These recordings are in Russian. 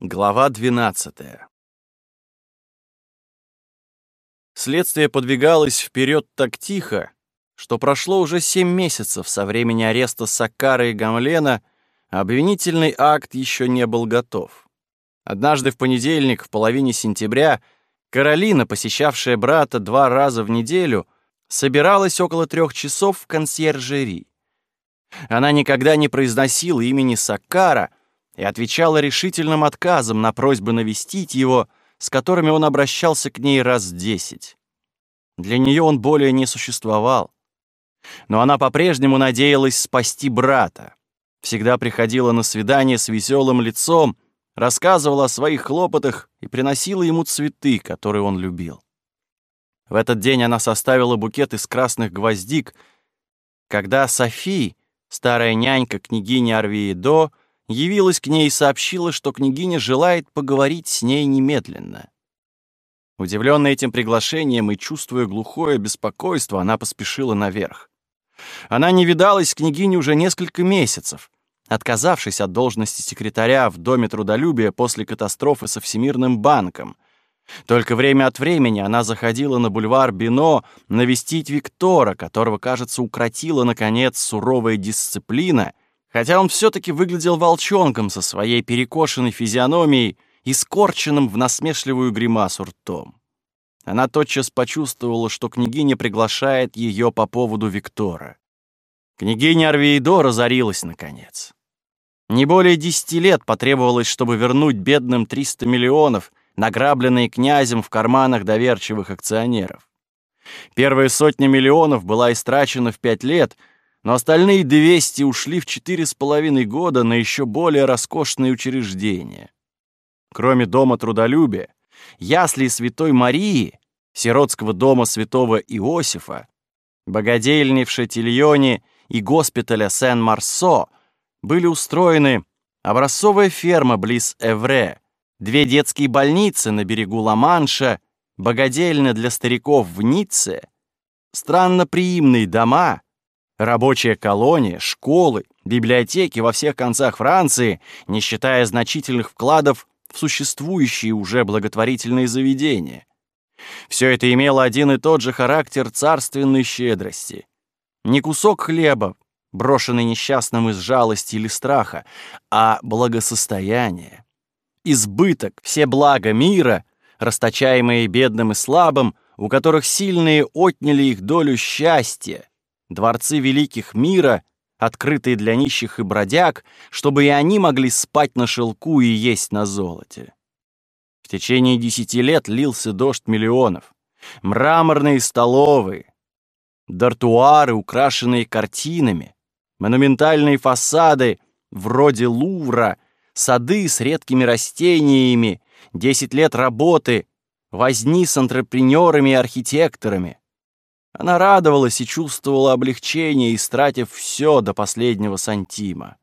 Глава 12 Следствие подвигалось вперед так тихо, что прошло уже семь месяцев со времени ареста Сакара и Гамлена, а обвинительный акт еще не был готов. Однажды в понедельник, в половине сентября, Каролина, посещавшая брата два раза в неделю, собиралась около трех часов в консьержери. Она никогда не произносила имени Сакара — и отвечала решительным отказом на просьбы навестить его, с которыми он обращался к ней раз десять. Для нее он более не существовал. Но она по-прежнему надеялась спасти брата. Всегда приходила на свидание с веселым лицом, рассказывала о своих хлопотах и приносила ему цветы, которые он любил. В этот день она составила букет из красных гвоздик, когда Софи, старая нянька княгини Арвиедо, явилась к ней и сообщила, что княгиня желает поговорить с ней немедленно. Удивленная этим приглашением и чувствуя глухое беспокойство, она поспешила наверх. Она не видалась с княгиней уже несколько месяцев, отказавшись от должности секретаря в Доме трудолюбия после катастрофы со Всемирным банком. Только время от времени она заходила на бульвар Бино навестить Виктора, которого, кажется, укротила, наконец, суровая дисциплина — хотя он все-таки выглядел волчонком со своей перекошенной физиономией и скорченным в насмешливую гримасу ртом. Она тотчас почувствовала, что княгиня приглашает ее по поводу Виктора. Княгиня Арвейдо разорилась, наконец. Не более десяти лет потребовалось, чтобы вернуть бедным 300 миллионов, награбленные князем в карманах доверчивых акционеров. Первая сотня миллионов была истрачена в пять лет — но остальные 200 ушли в четыре с половиной года на еще более роскошные учреждения. Кроме Дома трудолюбия, ясли Святой Марии, сиротского дома святого Иосифа, богадельни в Шатильоне и госпиталя Сен-Марсо были устроены образцовая ферма близ Эвре, две детские больницы на берегу Ла-Манша, богадельня для стариков в Ницце, странноприимные дома — Рабочая колония, школы, библиотеки во всех концах Франции, не считая значительных вкладов в существующие уже благотворительные заведения. Все это имело один и тот же характер царственной щедрости. Не кусок хлеба, брошенный несчастным из жалости или страха, а благосостояние. Избыток, все блага мира, расточаемые бедным и слабым, у которых сильные отняли их долю счастья, дворцы великих мира, открытые для нищих и бродяг, чтобы и они могли спать на шелку и есть на золоте. В течение десяти лет лился дождь миллионов. Мраморные столовые, дартуары, украшенные картинами, монументальные фасады вроде Лувра, сады с редкими растениями, десять лет работы, возни с антрепренерами и архитекторами, она радовалась и чувствовала облегчение, истратив все до последнего сантима.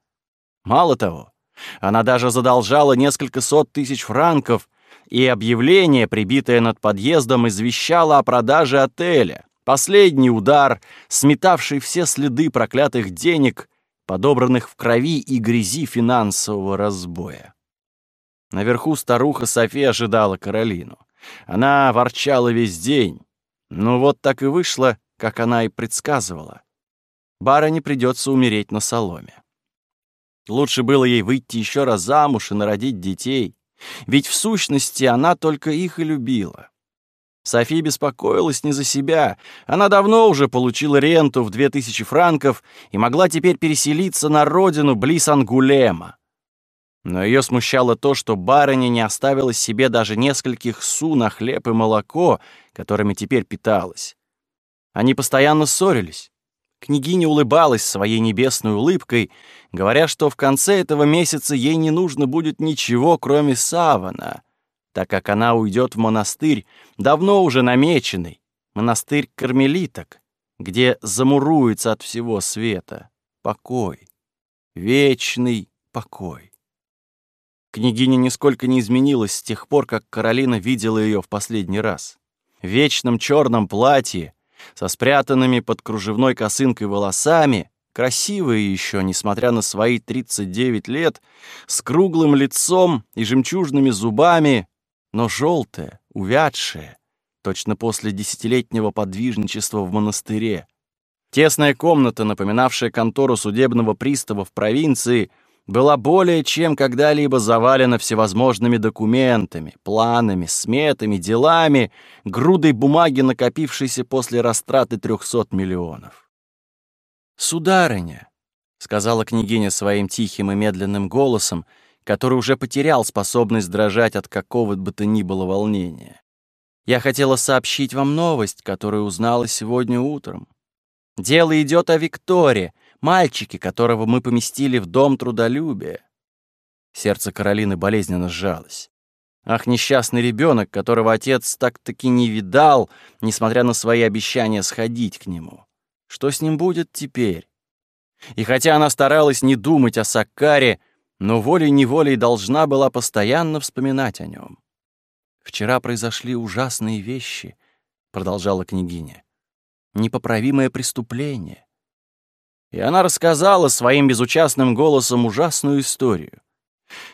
Мало того, она даже задолжала несколько сот тысяч франков, и объявление, прибитое над подъездом, извещало о продаже отеля. Последний удар, сметавший все следы проклятых денег, подобранных в крови и грязи финансового разбоя. Наверху старуха София ожидала Каролину. Она ворчала весь день. Ну вот так и вышло, как она и предсказывала. Барыне придется умереть на соломе. Лучше было ей выйти еще раз замуж и народить детей, ведь в сущности она только их и любила. София беспокоилась не за себя. Она давно уже получила ренту в две тысячи франков и могла теперь переселиться на родину близ Ангулема. Но ее смущало то, что барыня не оставила себе даже нескольких су на хлеб и молоко, которыми теперь питалась. Они постоянно ссорились. Княгиня улыбалась своей небесной улыбкой, говоря, что в конце этого месяца ей не нужно будет ничего, кроме савана, так как она уйдет в монастырь, давно уже намеченный, монастырь кармелиток, где замуруется от всего света покой, вечный покой. Княгиня нисколько не изменилась с тех пор, как Каролина видела ее в последний раз. В вечном черном платье, со спрятанными под кружевной косынкой волосами, красивая еще, несмотря на свои 39 лет, с круглым лицом и жемчужными зубами, но желтая, увядшая, точно после десятилетнего подвижничества в монастыре. Тесная комната, напоминавшая контору судебного пристава в провинции, была более чем когда-либо завалена всевозможными документами, планами, сметами, делами, грудой бумаги, накопившейся после растраты трехсот миллионов. «Сударыня», — сказала княгиня своим тихим и медленным голосом, который уже потерял способность дрожать от какого бы то ни было волнения. «Я хотела сообщить вам новость, которую узнала сегодня утром. Дело идет о Викторе, мальчике, которого мы поместили в дом трудолюбия. Сердце Каролины болезненно сжалось. Ах, несчастный ребенок, которого отец так-таки не видал, несмотря на свои обещания сходить к нему. Что с ним будет теперь? И хотя она старалась не думать о Саккаре, но волей-неволей должна была постоянно вспоминать о нем. «Вчера произошли ужасные вещи», — продолжала княгиня непоправимое преступление. И она рассказала своим безучастным голосом ужасную историю.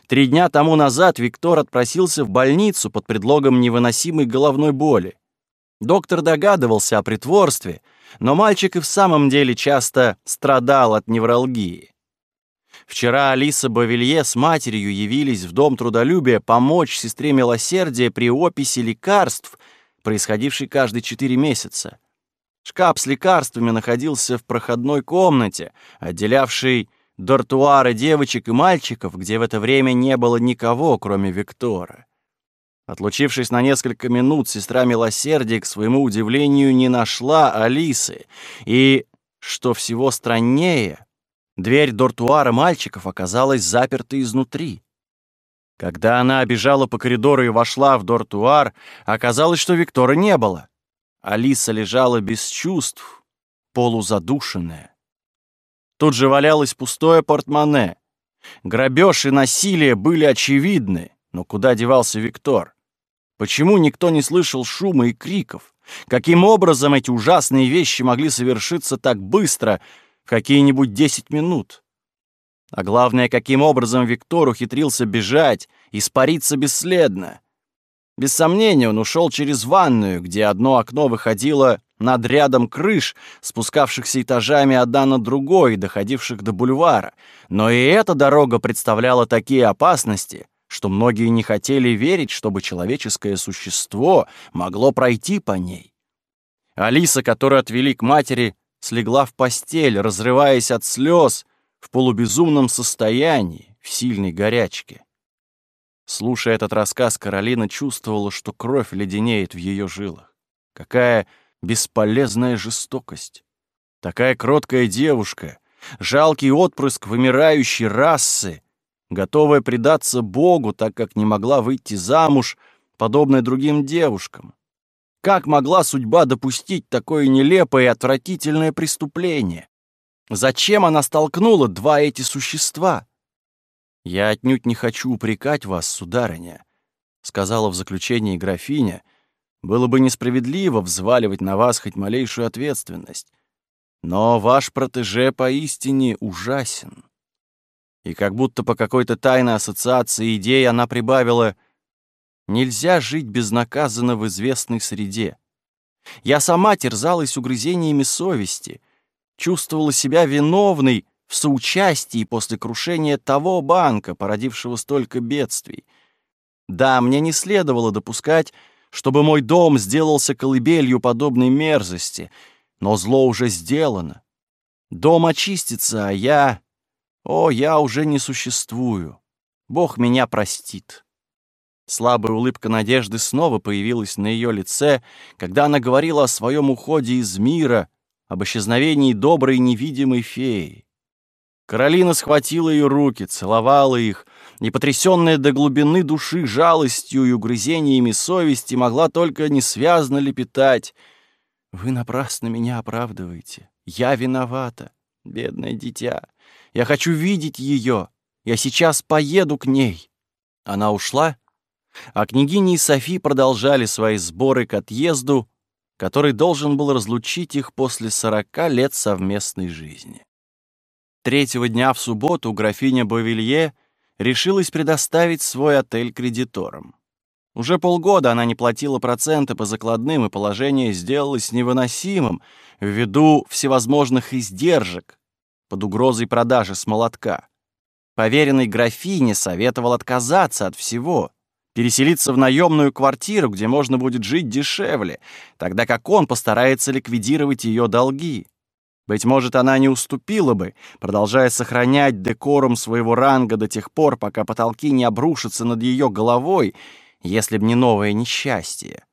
Три дня тому назад Виктор отпросился в больницу под предлогом невыносимой головной боли. Доктор догадывался о притворстве, но мальчик и в самом деле часто страдал от невралгии. Вчера Алиса Бавилье с матерью явились в Дом трудолюбия помочь сестре милосердия при описи лекарств, происходившей каждые четыре месяца. Шкаф с лекарствами находился в проходной комнате, отделявшей дортуары девочек и мальчиков, где в это время не было никого, кроме Виктора. Отлучившись на несколько минут, сестра Милосердия, к своему удивлению, не нашла Алисы. И, что всего страннее, дверь дортуара мальчиков оказалась заперта изнутри. Когда она обежала по коридору и вошла в дортуар, оказалось, что Виктора не было. Алиса лежала без чувств, полузадушенная. Тут же валялось пустое портмоне. Грабеж и насилие были очевидны, но куда девался Виктор? Почему никто не слышал шума и криков? Каким образом эти ужасные вещи могли совершиться так быстро, в какие-нибудь десять минут? А главное, каким образом Виктор ухитрился бежать, испариться бесследно? Без сомнения, он ушел через ванную, где одно окно выходило над рядом крыш, спускавшихся этажами одна на другой, доходивших до бульвара. Но и эта дорога представляла такие опасности, что многие не хотели верить, чтобы человеческое существо могло пройти по ней. Алиса, которую отвели к матери, слегла в постель, разрываясь от слез, в полубезумном состоянии, в сильной горячке. Слушая этот рассказ, Каролина чувствовала, что кровь леденеет в ее жилах. Какая бесполезная жестокость! Такая кроткая девушка, жалкий отпрыск вымирающей расы, готовая предаться Богу, так как не могла выйти замуж, подобная другим девушкам. Как могла судьба допустить такое нелепое и отвратительное преступление? Зачем она столкнула два эти существа? «Я отнюдь не хочу упрекать вас, сударыня», — сказала в заключении графиня. «Было бы несправедливо взваливать на вас хоть малейшую ответственность. Но ваш протеже поистине ужасен». И как будто по какой-то тайной ассоциации идей она прибавила «Нельзя жить безнаказанно в известной среде. Я сама терзалась угрызениями совести, чувствовала себя виновной, в соучастии после крушения того банка, породившего столько бедствий. Да, мне не следовало допускать, чтобы мой дом сделался колыбелью подобной мерзости, но зло уже сделано. Дом очистится, а я... О, я уже не существую. Бог меня простит. Слабая улыбка надежды снова появилась на ее лице, когда она говорила о своем уходе из мира, об исчезновении доброй невидимой феи. Каролина схватила ее руки, целовала их, и, потрясенная до глубины души жалостью и угрызениями совести, могла только несвязно лепетать. «Вы напрасно меня оправдываете. Я виновата, бедное дитя. Я хочу видеть ее. Я сейчас поеду к ней». Она ушла, а княгиня и Софи продолжали свои сборы к отъезду, который должен был разлучить их после сорока лет совместной жизни. Третьего дня в субботу графиня Бавилье решилась предоставить свой отель кредиторам. Уже полгода она не платила проценты по закладным, и положение сделалось невыносимым ввиду всевозможных издержек под угрозой продажи с молотка. Поверенный графине советовал отказаться от всего, переселиться в наемную квартиру, где можно будет жить дешевле, тогда как он постарается ликвидировать ее долги. Быть может, она не уступила бы, продолжая сохранять декорум своего ранга до тех пор, пока потолки не обрушатся над ее головой, если б не новое несчастье.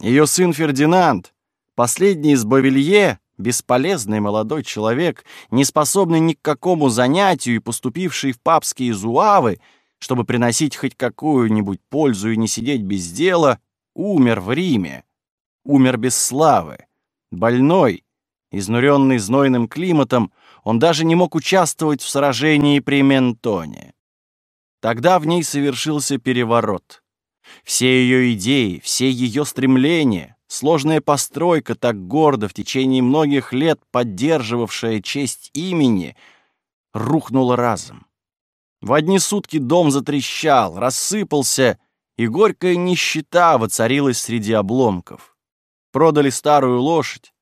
Ее сын Фердинанд, последний из Бавилье, бесполезный молодой человек, не способный ни к какому занятию и поступивший в папские зуавы, чтобы приносить хоть какую-нибудь пользу и не сидеть без дела, умер в Риме. Умер без славы. Больной, изнуренный знойным климатом, он даже не мог участвовать в сражении при Ментоне. Тогда в ней совершился переворот. Все ее идеи, все ее стремления, сложная постройка, так гордо в течение многих лет поддерживавшая честь имени, рухнула разом. В одни сутки дом затрещал, рассыпался, и горькая нищета воцарилась среди обломков. Продали старую лошадь,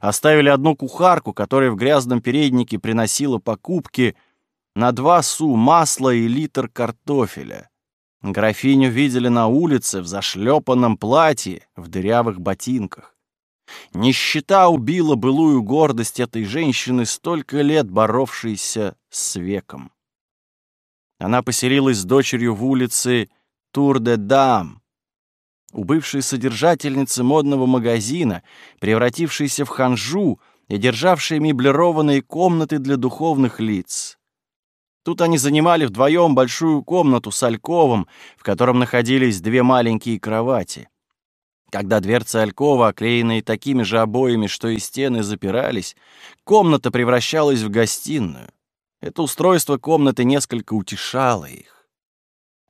оставили одну кухарку, которая в грязном переднике приносила покупки на два су масла и литр картофеля. Графиню видели на улице в зашлепанном платье, в дырявых ботинках. Нищета убила былую гордость этой женщины, столько лет боровшейся с веком. Она поселилась с дочерью в улице Тур-де-Дам, у бывшей содержательницы модного магазина, превратившейся в ханжу и державшей меблированные комнаты для духовных лиц. Тут они занимали вдвоем большую комнату с альковом, в котором находились две маленькие кровати. Когда дверцы алькова, оклеенные такими же обоями, что и стены, запирались, комната превращалась в гостиную. Это устройство комнаты несколько утешало их.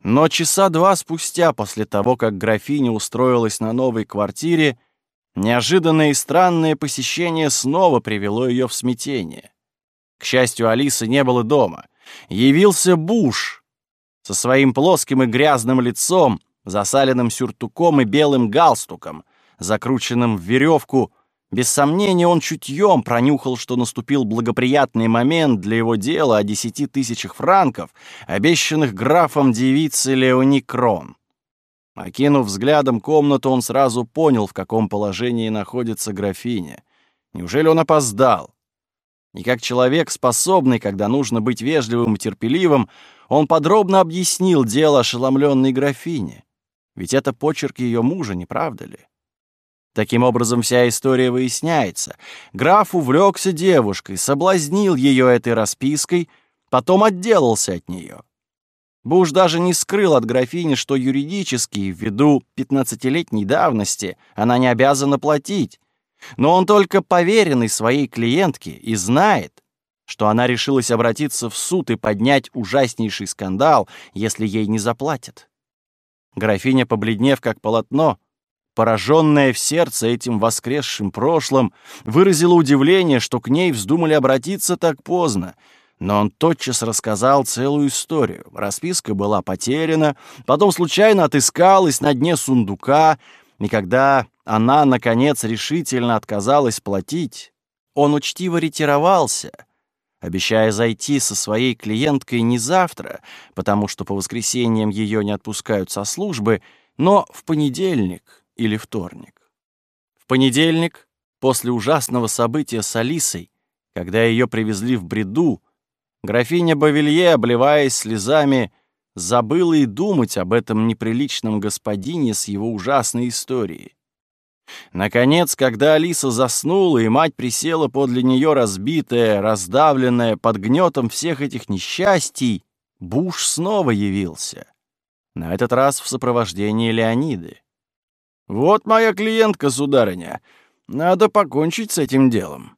Но часа два спустя, после того, как графиня устроилась на новой квартире, неожиданное и странное посещение снова привело ее в смятение. К счастью, Алисы не было дома — явился Буш со своим плоским и грязным лицом, засаленным сюртуком и белым галстуком, закрученным в веревку. Без сомнения, он чутьем пронюхал, что наступил благоприятный момент для его дела о десяти тысячах франков, обещанных графом девицы Леони Крон. Окинув взглядом комнату, он сразу понял, в каком положении находится графиня. Неужели он опоздал? И как человек, способный, когда нужно быть вежливым и терпеливым, он подробно объяснил дело ошеломленной графине. Ведь это почерк ее мужа, не правда ли? Таким образом, вся история выясняется. Граф увлекся девушкой, соблазнил ее этой распиской, потом отделался от нее. Буш даже не скрыл от графини, что юридически, ввиду пятнадцатилетней давности, она не обязана платить, но он только поверенный своей клиентке и знает, что она решилась обратиться в суд и поднять ужаснейший скандал, если ей не заплатят. Графиня, побледнев как полотно, пораженная в сердце этим воскресшим прошлым, выразила удивление, что к ней вздумали обратиться так поздно, но он тотчас рассказал целую историю. Расписка была потеряна, потом случайно отыскалась на дне сундука, и когда она, наконец, решительно отказалась платить, он учтиво ретировался, обещая зайти со своей клиенткой не завтра, потому что по воскресеньям ее не отпускают со службы, но в понедельник или вторник. В понедельник, после ужасного события с Алисой, когда ее привезли в бреду, графиня Бавилье, обливаясь слезами, забыла и думать об этом неприличном господине с его ужасной историей. Наконец, когда Алиса заснула, и мать присела подле нее разбитая, раздавленная под гнетом всех этих несчастий, Буш снова явился. На этот раз в сопровождении Леониды. «Вот моя клиентка, сударыня. Надо покончить с этим делом».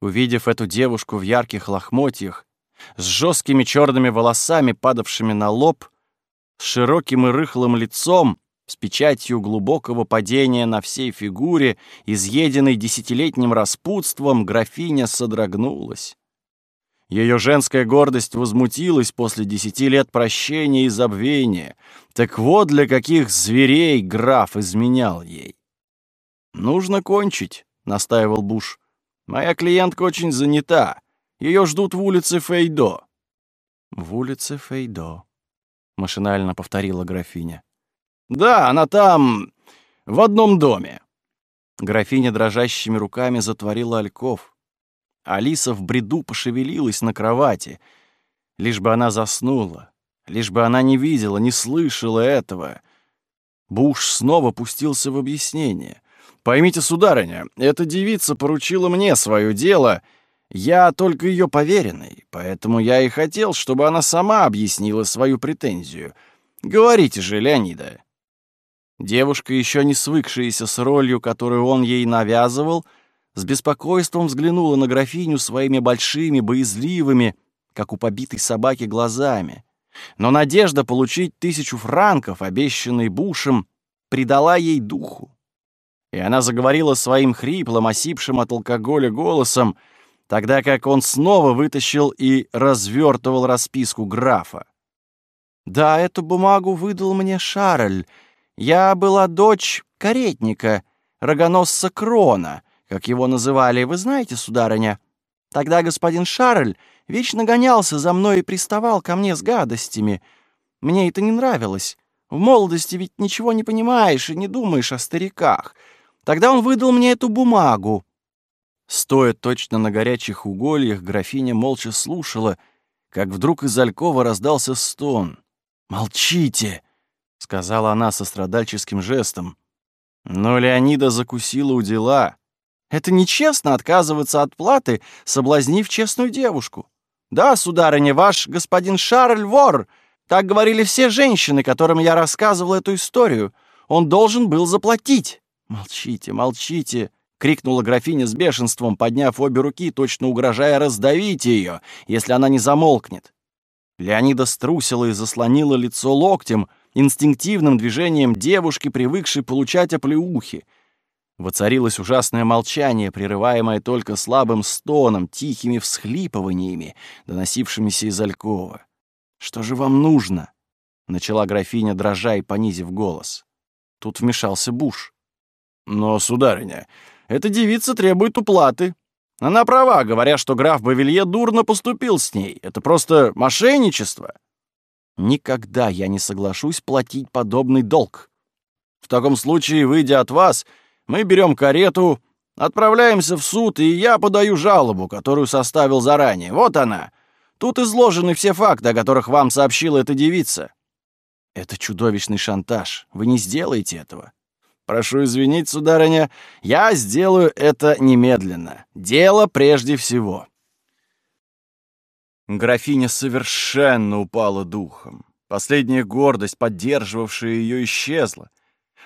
Увидев эту девушку в ярких лохмотьях, с жесткими черными волосами, падавшими на лоб, с широким и рыхлым лицом, с печатью глубокого падения на всей фигуре, изъеденной десятилетним распутством, графиня содрогнулась. Ее женская гордость возмутилась после десяти лет прощения и забвения. Так вот для каких зверей граф изменял ей. «Нужно кончить», — настаивал Буш. «Моя клиентка очень занята. Ее ждут в улице Фейдо». «В улице Фейдо», — машинально повторила графиня. «Да, она там, в одном доме». Графиня дрожащими руками затворила альков. Алиса в бреду пошевелилась на кровати. Лишь бы она заснула, лишь бы она не видела, не слышала этого. Буш снова пустился в объяснение. «Поймите, сударыня, эта девица поручила мне свое дело. Я только ее поверенный, поэтому я и хотел, чтобы она сама объяснила свою претензию. Говорите же, Леонида». Девушка, еще не свыкшаяся с ролью, которую он ей навязывал, — с беспокойством взглянула на графиню своими большими, боязливыми, как у побитой собаки, глазами. Но надежда получить тысячу франков, обещанной Бушем, придала ей духу. И она заговорила своим хриплым, осипшим от алкоголя голосом, тогда как он снова вытащил и развертывал расписку графа. «Да, эту бумагу выдал мне Шарль. Я была дочь каретника, рогоносца Крона, как его называли, вы знаете, сударыня? Тогда господин Шарль вечно гонялся за мной и приставал ко мне с гадостями. Мне это не нравилось. В молодости ведь ничего не понимаешь и не думаешь о стариках. Тогда он выдал мне эту бумагу. Стоя точно на горячих угольях, графиня молча слушала, как вдруг из Алькова раздался стон. «Молчите!» — сказала она со страдальческим жестом. Но Леонида закусила у дела. Это нечестно отказываться от платы, соблазнив честную девушку. Да, сударыня, ваш господин Шарль вор. Так говорили все женщины, которым я рассказывал эту историю. Он должен был заплатить. Молчите, молчите, крикнула графиня с бешенством, подняв обе руки, точно угрожая раздавить ее, если она не замолкнет. Леонида струсила и заслонила лицо локтем, инстинктивным движением девушки, привыкшей получать оплеухи. Воцарилось ужасное молчание, прерываемое только слабым стоном, тихими всхлипываниями, доносившимися из Алькова. «Что же вам нужно?» — начала графиня, дрожа и понизив голос. Тут вмешался Буш. «Но, сударыня, эта девица требует уплаты. Она права, говоря, что граф Бавилье дурно поступил с ней. Это просто мошенничество». «Никогда я не соглашусь платить подобный долг. В таком случае, выйдя от вас, — мы берем карету, отправляемся в суд, и я подаю жалобу, которую составил заранее. Вот она. Тут изложены все факты, о которых вам сообщила эта девица. Это чудовищный шантаж. Вы не сделаете этого. Прошу извинить, сударыня, я сделаю это немедленно. Дело прежде всего. Графиня совершенно упала духом. Последняя гордость, поддерживавшая ее, исчезла.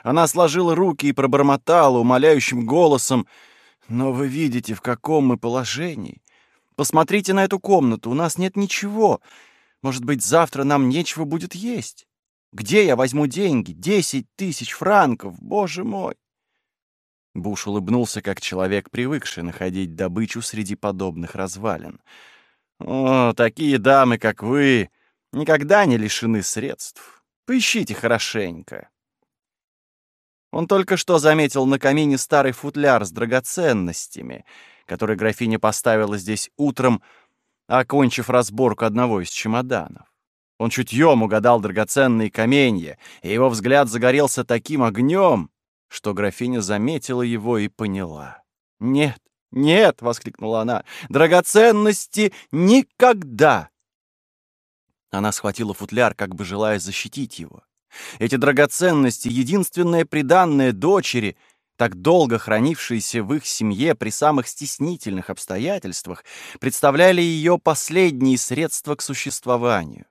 Она сложила руки и пробормотала умоляющим голосом. «Но вы видите, в каком мы положении. Посмотрите на эту комнату, у нас нет ничего. Может быть, завтра нам нечего будет есть? Где я возьму деньги? Десять тысяч франков, боже мой!» Буш улыбнулся, как человек, привыкший находить добычу среди подобных развалин. «О, такие дамы, как вы, никогда не лишены средств. Поищите хорошенько». Он только что заметил на камине старый футляр с драгоценностями, который графиня поставила здесь утром, окончив разборку одного из чемоданов. Он чутьем угадал драгоценные каменья, и его взгляд загорелся таким огнем, что графиня заметила его и поняла. «Нет, нет!» — воскликнула она. «Драгоценности никогда!» Она схватила футляр, как бы желая защитить его. Эти драгоценности — единственное приданное дочери, так долго хранившиеся в их семье при самых стеснительных обстоятельствах, представляли ее последние средства к существованию.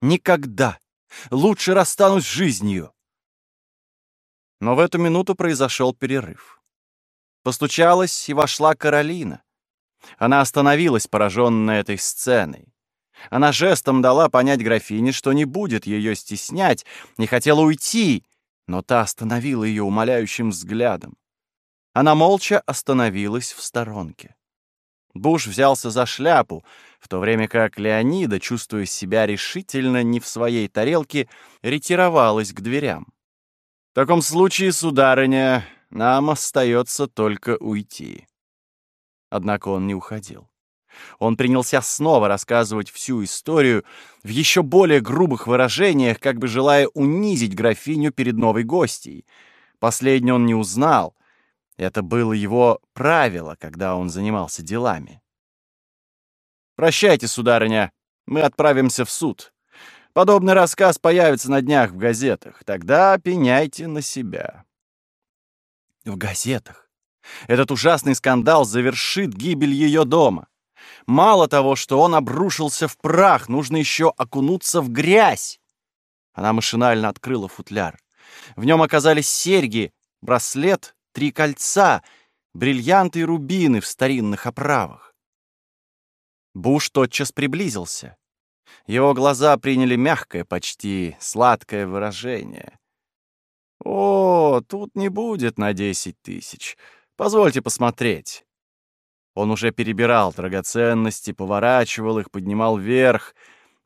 Никогда! Лучше расстанусь с жизнью! Но в эту минуту произошел перерыв. Постучалась и вошла Каролина. Она остановилась, пораженная этой сценой. Она жестом дала понять графине, что не будет ее стеснять, не хотела уйти, но та остановила ее умоляющим взглядом. Она молча остановилась в сторонке. Буш взялся за шляпу, в то время как Леонида, чувствуя себя решительно не в своей тарелке, ретировалась к дверям. «В таком случае, сударыня, нам остается только уйти». Однако он не уходил. Он принялся снова рассказывать всю историю в еще более грубых выражениях, как бы желая унизить графиню перед новой гостьей. Последний он не узнал. Это было его правило, когда он занимался делами. «Прощайте, сударыня, мы отправимся в суд. Подобный рассказ появится на днях в газетах. Тогда пеняйте на себя». В газетах. Этот ужасный скандал завершит гибель ее дома. Мало того, что он обрушился в прах, нужно еще окунуться в грязь. Она машинально открыла футляр. В нем оказались серьги, браслет, три кольца, бриллианты и рубины в старинных оправах. Буш тотчас приблизился. Его глаза приняли мягкое, почти сладкое выражение. «О, тут не будет на десять тысяч. Позвольте посмотреть». Он уже перебирал драгоценности, поворачивал их, поднимал вверх.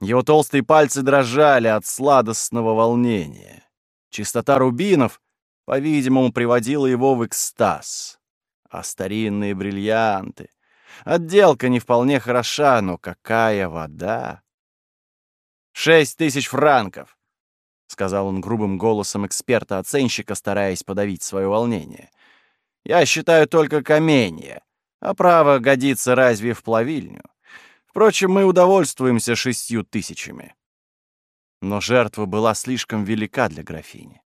Его толстые пальцы дрожали от сладостного волнения. Чистота рубинов, по-видимому, приводила его в экстаз. А старинные бриллианты... Отделка не вполне хороша, но какая вода! «Шесть тысяч франков!» — сказал он грубым голосом эксперта-оценщика, стараясь подавить свое волнение. «Я считаю только каменья. А право годится разве в плавильню? Впрочем, мы удовольствуемся шестью тысячами. Но жертва была слишком велика для графини.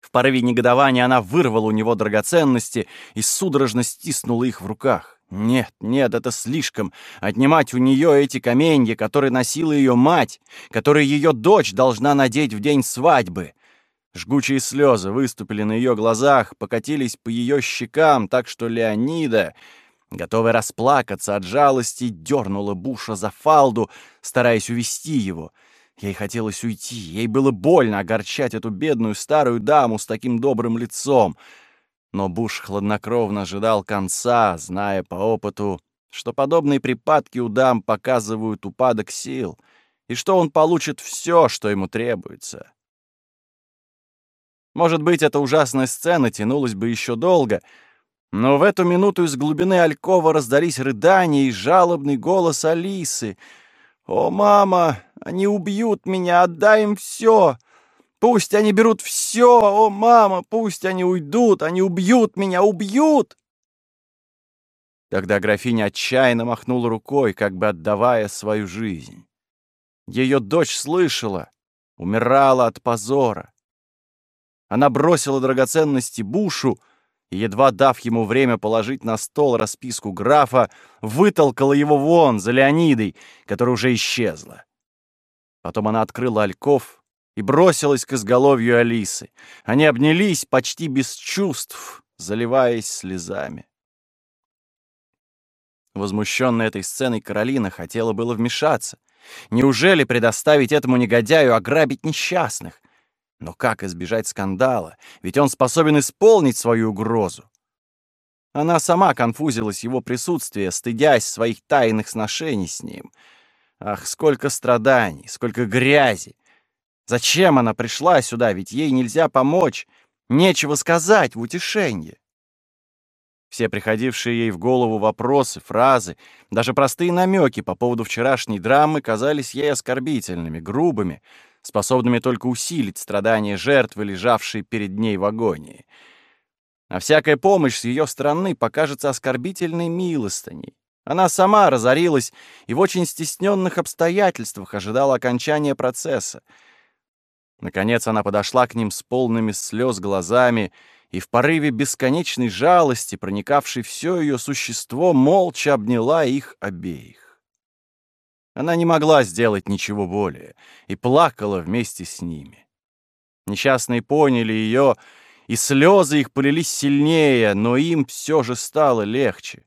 В порыве негодования она вырвала у него драгоценности и судорожно стиснула их в руках. Нет, нет, это слишком. Отнимать у нее эти каменья, которые носила ее мать, которые ее дочь должна надеть в день свадьбы. Жгучие слезы выступили на ее глазах, покатились по ее щекам, так что Леонида, готовая расплакаться от жалости, дернула Буша за фалду, стараясь увести его. Ей хотелось уйти, ей было больно огорчать эту бедную старую даму с таким добрым лицом. Но Буш хладнокровно ожидал конца, зная по опыту, что подобные припадки у дам показывают упадок сил, и что он получит все, что ему требуется. Может быть, эта ужасная сцена тянулась бы еще долго — но в эту минуту из глубины Алькова раздались рыдания и жалобный голос Алисы. «О, мама, они убьют меня, отдай им все! Пусть они берут все! О, мама, пусть они уйдут, они убьют меня, убьют!» Тогда графиня отчаянно махнула рукой, как бы отдавая свою жизнь. Ее дочь слышала, умирала от позора. Она бросила драгоценности Бушу, и, едва дав ему время положить на стол расписку графа, вытолкала его вон за Леонидой, которая уже исчезла. Потом она открыла альков и бросилась к изголовью Алисы. Они обнялись почти без чувств, заливаясь слезами. Возмущенная этой сценой Каролина хотела было вмешаться. Неужели предоставить этому негодяю ограбить несчастных? Но как избежать скандала? Ведь он способен исполнить свою угрозу. Она сама конфузилась его присутствия, стыдясь своих тайных сношений с ним. Ах, сколько страданий, сколько грязи! Зачем она пришла сюда, ведь ей нельзя помочь, нечего сказать в утешенье. Все приходившие ей в голову вопросы, фразы, даже простые намеки по поводу вчерашней драмы казались ей оскорбительными, грубыми, способными только усилить страдания жертвы, лежавшей перед ней в агонии. А всякая помощь с ее стороны покажется оскорбительной милостыней. Она сама разорилась и в очень стесненных обстоятельствах ожидала окончания процесса. Наконец она подошла к ним с полными слез глазами и в порыве бесконечной жалости, проникавшей все ее существо, молча обняла их обеих. Она не могла сделать ничего более и плакала вместе с ними. Несчастные поняли ее, и слезы их полились сильнее, но им все же стало легче.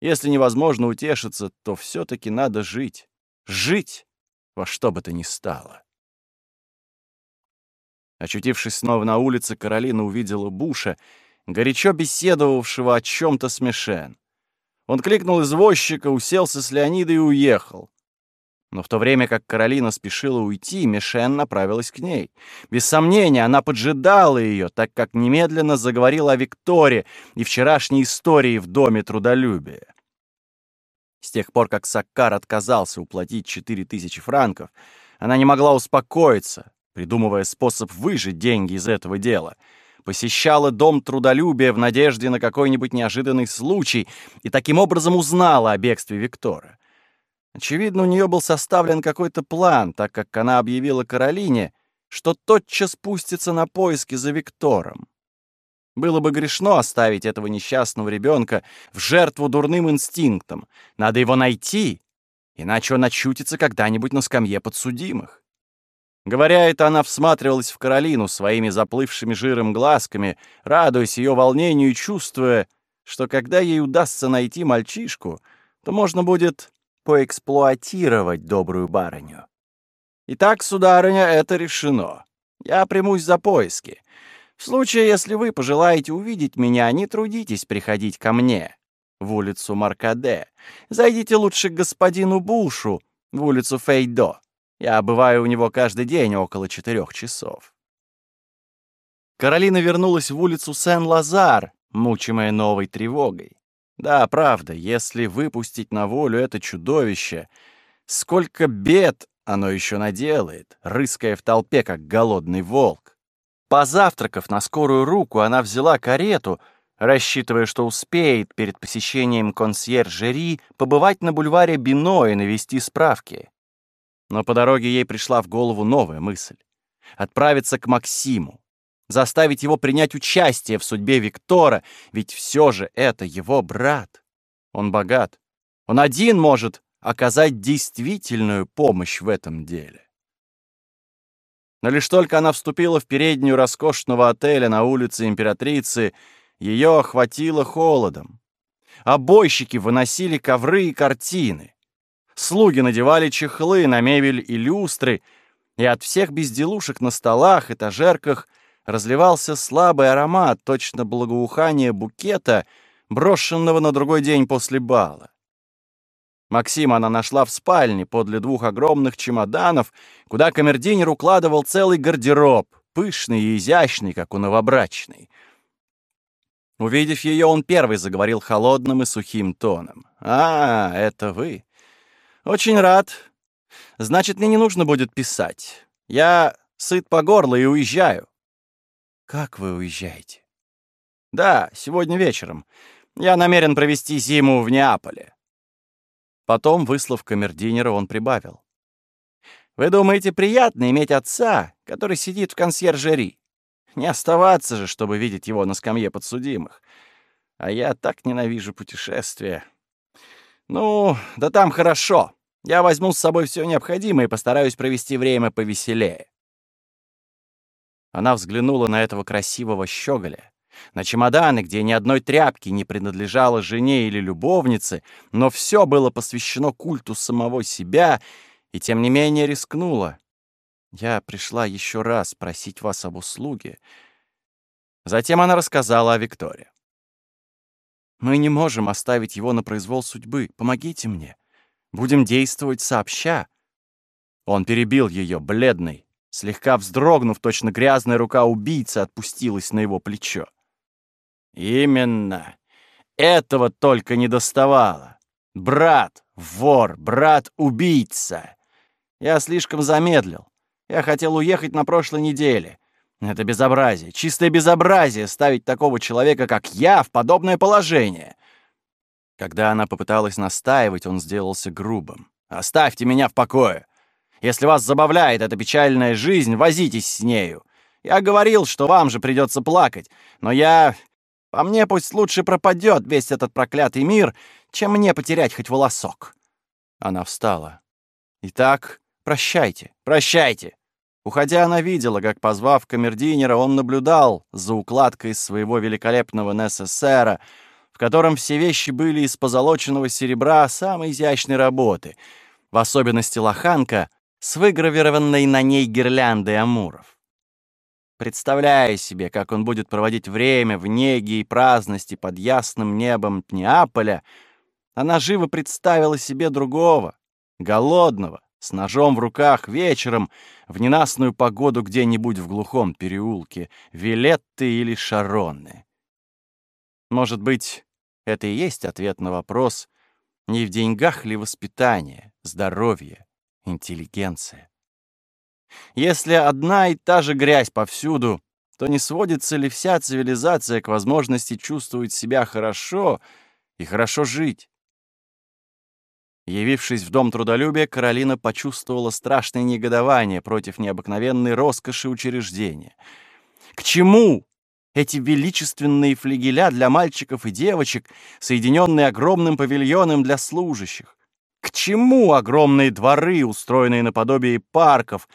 Если невозможно утешиться, то все-таки надо жить. Жить во что бы то ни стало. Очутившись снова на улице, Каролина увидела Буша, горячо беседовавшего о чем-то с Мишен. Он кликнул извозчика, уселся с Леонидой и уехал. Но в то время как Каролина спешила уйти, Мишен направилась к ней. Без сомнения, она поджидала ее, так как немедленно заговорила о Викторе и вчерашней истории в Доме трудолюбия. С тех пор, как Саккар отказался уплатить 4000 франков, она не могла успокоиться, придумывая способ выжить деньги из этого дела. Посещала дом трудолюбия в надежде на какой-нибудь неожиданный случай и таким образом узнала о бегстве Виктора. Очевидно, у нее был составлен какой-то план, так как она объявила Каролине, что тотчас спустится на поиски за Виктором. Было бы грешно оставить этого несчастного ребенка в жертву дурным инстинктам. Надо его найти, иначе он очутится когда-нибудь на скамье подсудимых. Говоря это, она всматривалась в Каролину своими заплывшими жиром глазками, радуясь ее волнению и чувствуя, что когда ей удастся найти мальчишку, то можно будет поэксплуатировать добрую барыню. Итак, сударыня, это решено. Я примусь за поиски. В случае, если вы пожелаете увидеть меня, не трудитесь приходить ко мне в улицу Маркаде. Зайдите лучше к господину Бушу в улицу Фейдо. Я бываю у него каждый день около четырех часов. Каролина вернулась в улицу Сен-Лазар, мучимая новой тревогой. Да, правда, если выпустить на волю это чудовище, сколько бед оно еще наделает, рыская в толпе, как голодный волк. Позавтракав на скорую руку, она взяла карету, рассчитывая, что успеет перед посещением консьержери побывать на бульваре Бино и навести справки. Но по дороге ей пришла в голову новая мысль — отправиться к Максиму, заставить его принять участие в судьбе Виктора, ведь все же это его брат. Он богат. Он один может оказать действительную помощь в этом деле. Но лишь только она вступила в переднюю роскошного отеля на улице Императрицы, ее охватило холодом. Обойщики выносили ковры и картины. Слуги надевали чехлы на мебель и люстры, и от всех безделушек на столах, этажерках разливался слабый аромат, точно благоухание букета, брошенного на другой день после бала. Максима она нашла в спальне подле двух огромных чемоданов, куда камердинер укладывал целый гардероб, пышный и изящный, как у новобрачной. Увидев ее, он первый заговорил холодным и сухим тоном. «А, это вы? Очень рад. Значит, мне не нужно будет писать. Я сыт по горло и уезжаю». «Как вы уезжаете?» «Да, сегодня вечером. Я намерен провести зиму в Неаполе». Потом, выслав камердинера, он прибавил. «Вы думаете, приятно иметь отца, который сидит в консьержери? Не оставаться же, чтобы видеть его на скамье подсудимых. А я так ненавижу путешествия. Ну, да там хорошо. Я возьму с собой все необходимое и постараюсь провести время повеселее». Она взглянула на этого красивого щеголя, на чемоданы, где ни одной тряпки не принадлежало жене или любовнице, но все было посвящено культу самого себя, и тем не менее рискнула. Я пришла еще раз просить вас об услуге. Затем она рассказала о Викторе. Мы не можем оставить его на произвол судьбы. Помогите мне. Будем действовать сообща. Он перебил ее, бледный, слегка вздрогнув, точно грязная рука убийцы отпустилась на его плечо. Именно. Этого только не доставало. Брат — вор, брат — убийца. Я слишком замедлил. Я хотел уехать на прошлой неделе. Это безобразие, чистое безобразие ставить такого человека, как я, в подобное положение. Когда она попыталась настаивать, он сделался грубым. «Оставьте меня в покое. Если вас забавляет эта печальная жизнь, возитесь с нею. Я говорил, что вам же придется плакать, но я по мне пусть лучше пропадет весь этот проклятый мир, чем мне потерять хоть волосок. Она встала. Итак, прощайте, прощайте. Уходя, она видела, как, позвав камердинера, он наблюдал за укладкой своего великолепного НССРа, в котором все вещи были из позолоченного серебра самой изящной работы, в особенности лоханка с выгравированной на ней гирляндой амуров. Представляя себе, как он будет проводить время в неге и праздности под ясным небом Неаполя, Она живо представила себе другого, голодного, с ножом в руках вечером, в ненастную погоду где-нибудь в глухом переулке, Вилетты или Шаронны. Может быть, это и есть ответ на вопрос, не в деньгах ли воспитание, здоровье, интеллигенция. Если одна и та же грязь повсюду, то не сводится ли вся цивилизация к возможности чувствовать себя хорошо и хорошо жить? Явившись в дом трудолюбия, Каролина почувствовала страшное негодование против необыкновенной роскоши учреждения. К чему эти величественные флигеля для мальчиков и девочек, соединенные огромным павильоном для служащих? К чему огромные дворы, устроенные наподобие парков,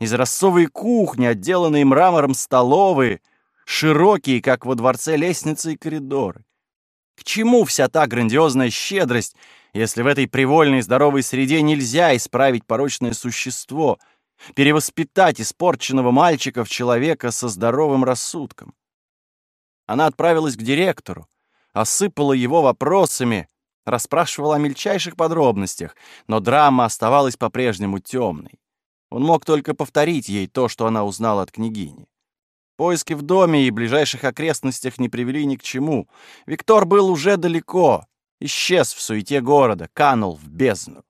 изразцовые кухни, отделанные мрамором столовые, широкие, как во дворце, лестницы и коридоры? К чему вся та грандиозная щедрость, если в этой привольной здоровой среде нельзя исправить порочное существо, перевоспитать испорченного мальчика в человека со здоровым рассудком? Она отправилась к директору, осыпала его вопросами, расспрашивала о мельчайших подробностях, но драма оставалась по-прежнему темной. Он мог только повторить ей то, что она узнала от княгини. Поиски в доме и ближайших окрестностях не привели ни к чему. Виктор был уже далеко, исчез в суете города, канул в бездну.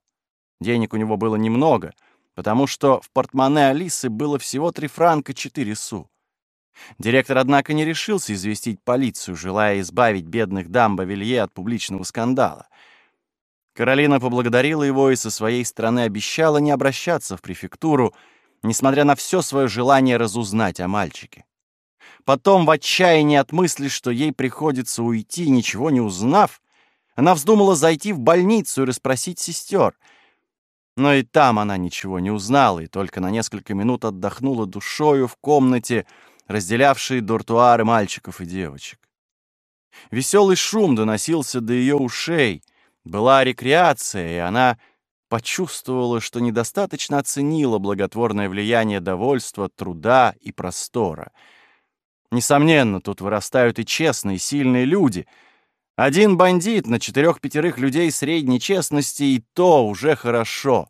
Денег у него было немного, потому что в портмоне Алисы было всего три франка четыре су. Директор, однако, не решился известить полицию, желая избавить бедных дам Бавилье от публичного скандала. Каролина поблагодарила его и со своей стороны обещала не обращаться в префектуру, несмотря на все свое желание разузнать о мальчике. Потом, в отчаянии от мысли, что ей приходится уйти, ничего не узнав, она вздумала зайти в больницу и расспросить сестер. Но и там она ничего не узнала, и только на несколько минут отдохнула душою в комнате, разделявшей дуртуары мальчиков и девочек. Веселый шум доносился до ее ушей. Была рекреация, и она почувствовала, что недостаточно оценила благотворное влияние довольства, труда и простора. Несомненно, тут вырастают и честные, сильные люди — один бандит на четырех-пятерых людей средней честности, и то уже хорошо,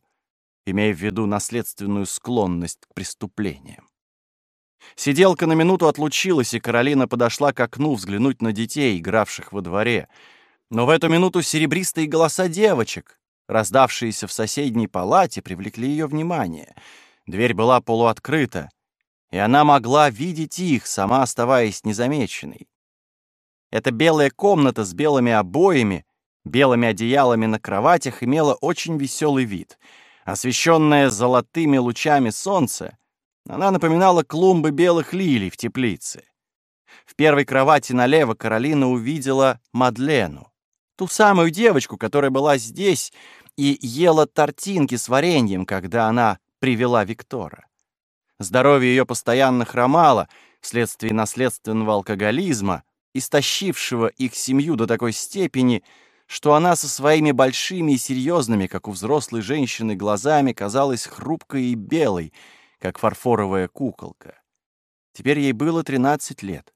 имея в виду наследственную склонность к преступлениям. Сиделка на минуту отлучилась, и Каролина подошла к окну взглянуть на детей, игравших во дворе. Но в эту минуту серебристые голоса девочек, раздавшиеся в соседней палате, привлекли ее внимание. Дверь была полуоткрыта, и она могла видеть их, сама оставаясь незамеченной. Эта белая комната с белыми обоями, белыми одеялами на кроватях имела очень веселый вид. Освещенная золотыми лучами солнца, она напоминала клумбы белых лилий в теплице. В первой кровати налево Каролина увидела Мадлену, ту самую девочку, которая была здесь и ела тортинки с вареньем, когда она привела Виктора. Здоровье ее постоянно хромало вследствие наследственного алкоголизма, истощившего их семью до такой степени, что она со своими большими и серьезными, как у взрослой женщины, глазами казалась хрупкой и белой, как фарфоровая куколка. Теперь ей было 13 лет.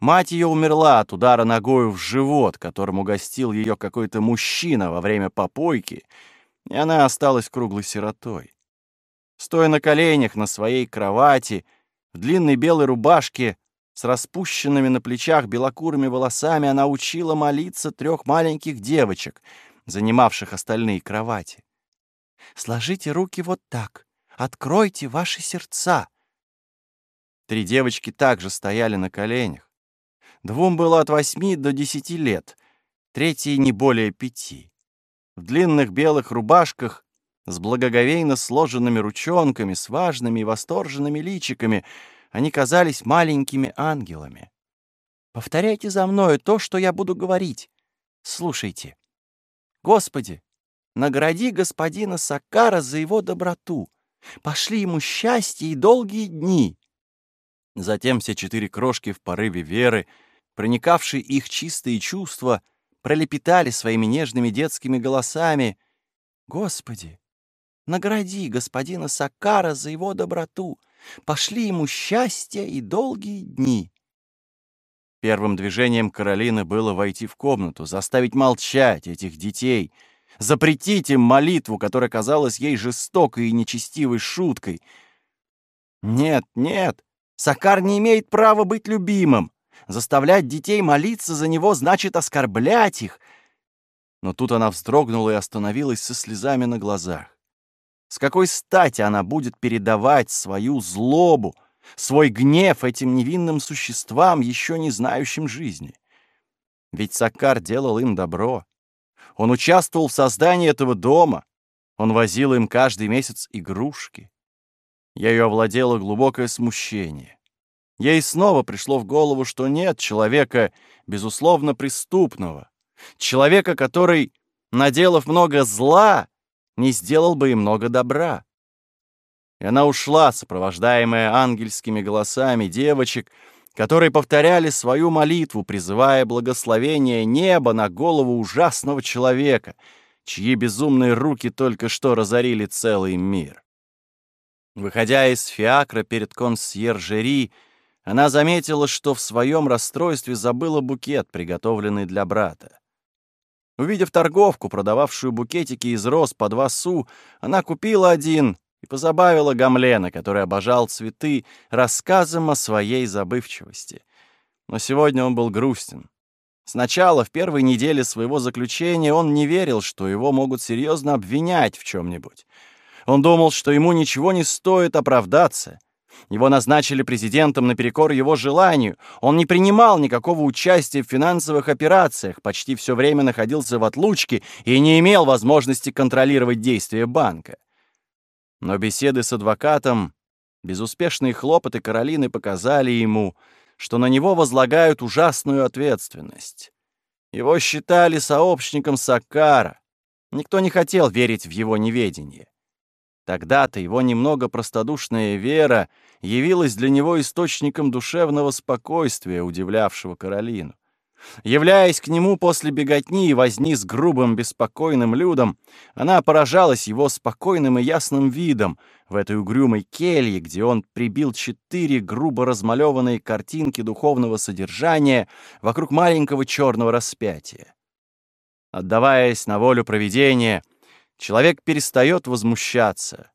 Мать ее умерла от удара ногою в живот, которым угостил ее какой-то мужчина во время попойки, и она осталась круглой сиротой. Стоя на коленях на своей кровати, в длинной белой рубашке, с распущенными на плечах белокурыми волосами она учила молиться трех маленьких девочек, занимавших остальные кровати. «Сложите руки вот так, откройте ваши сердца». Три девочки также стояли на коленях. Двум было от восьми до десяти лет, третьей не более пяти. В длинных белых рубашках с благоговейно сложенными ручонками, с важными и восторженными личиками — они казались маленькими ангелами. Повторяйте за мною то, что я буду говорить. Слушайте. Господи, награди господина Сакара за его доброту. Пошли ему счастье и долгие дни. Затем все четыре крошки в порыве веры, проникавшие их чистые чувства, пролепетали своими нежными детскими голосами. Господи, награди господина Сакара за его доброту. Пошли ему счастье и долгие дни. Первым движением Каролины было войти в комнату, заставить молчать этих детей, запретить им молитву, которая казалась ей жестокой и нечестивой шуткой. Нет, нет, Сакар не имеет права быть любимым. Заставлять детей молиться за него значит оскорблять их. Но тут она вздрогнула и остановилась со слезами на глазах. С какой стати она будет передавать свою злобу, свой гнев этим невинным существам, еще не знающим жизни. Ведь Сакар делал им добро. Он участвовал в создании этого дома. Он возил им каждый месяц игрушки. Ею овладело глубокое смущение. Ей снова пришло в голову, что нет человека, безусловно, преступного. Человека, который, наделав много зла, не сделал бы и много добра. И она ушла, сопровождаемая ангельскими голосами девочек, которые повторяли свою молитву, призывая благословение неба на голову ужасного человека, чьи безумные руки только что разорили целый мир. Выходя из фиакра перед консьержери, она заметила, что в своем расстройстве забыла букет, приготовленный для брата. Увидев торговку, продававшую букетики из роз по два су, она купила один и позабавила Гамлена, который обожал цветы, рассказом о своей забывчивости. Но сегодня он был грустен. Сначала, в первой неделе своего заключения, он не верил, что его могут серьезно обвинять в чем-нибудь. Он думал, что ему ничего не стоит оправдаться. Его назначили президентом наперекор его желанию. Он не принимал никакого участия в финансовых операциях, почти все время находился в отлучке и не имел возможности контролировать действия банка. Но беседы с адвокатом, безуспешные хлопоты Каролины показали ему, что на него возлагают ужасную ответственность. Его считали сообщником Сакара. Никто не хотел верить в его неведение. Тогда-то его немного простодушная вера явилась для него источником душевного спокойствия, удивлявшего Каролину. Являясь к нему после беготни и возни с грубым беспокойным людом, она поражалась его спокойным и ясным видом в этой угрюмой келье, где он прибил четыре грубо размалеванные картинки духовного содержания вокруг маленького черного распятия. Отдаваясь на волю провидения, человек перестает возмущаться.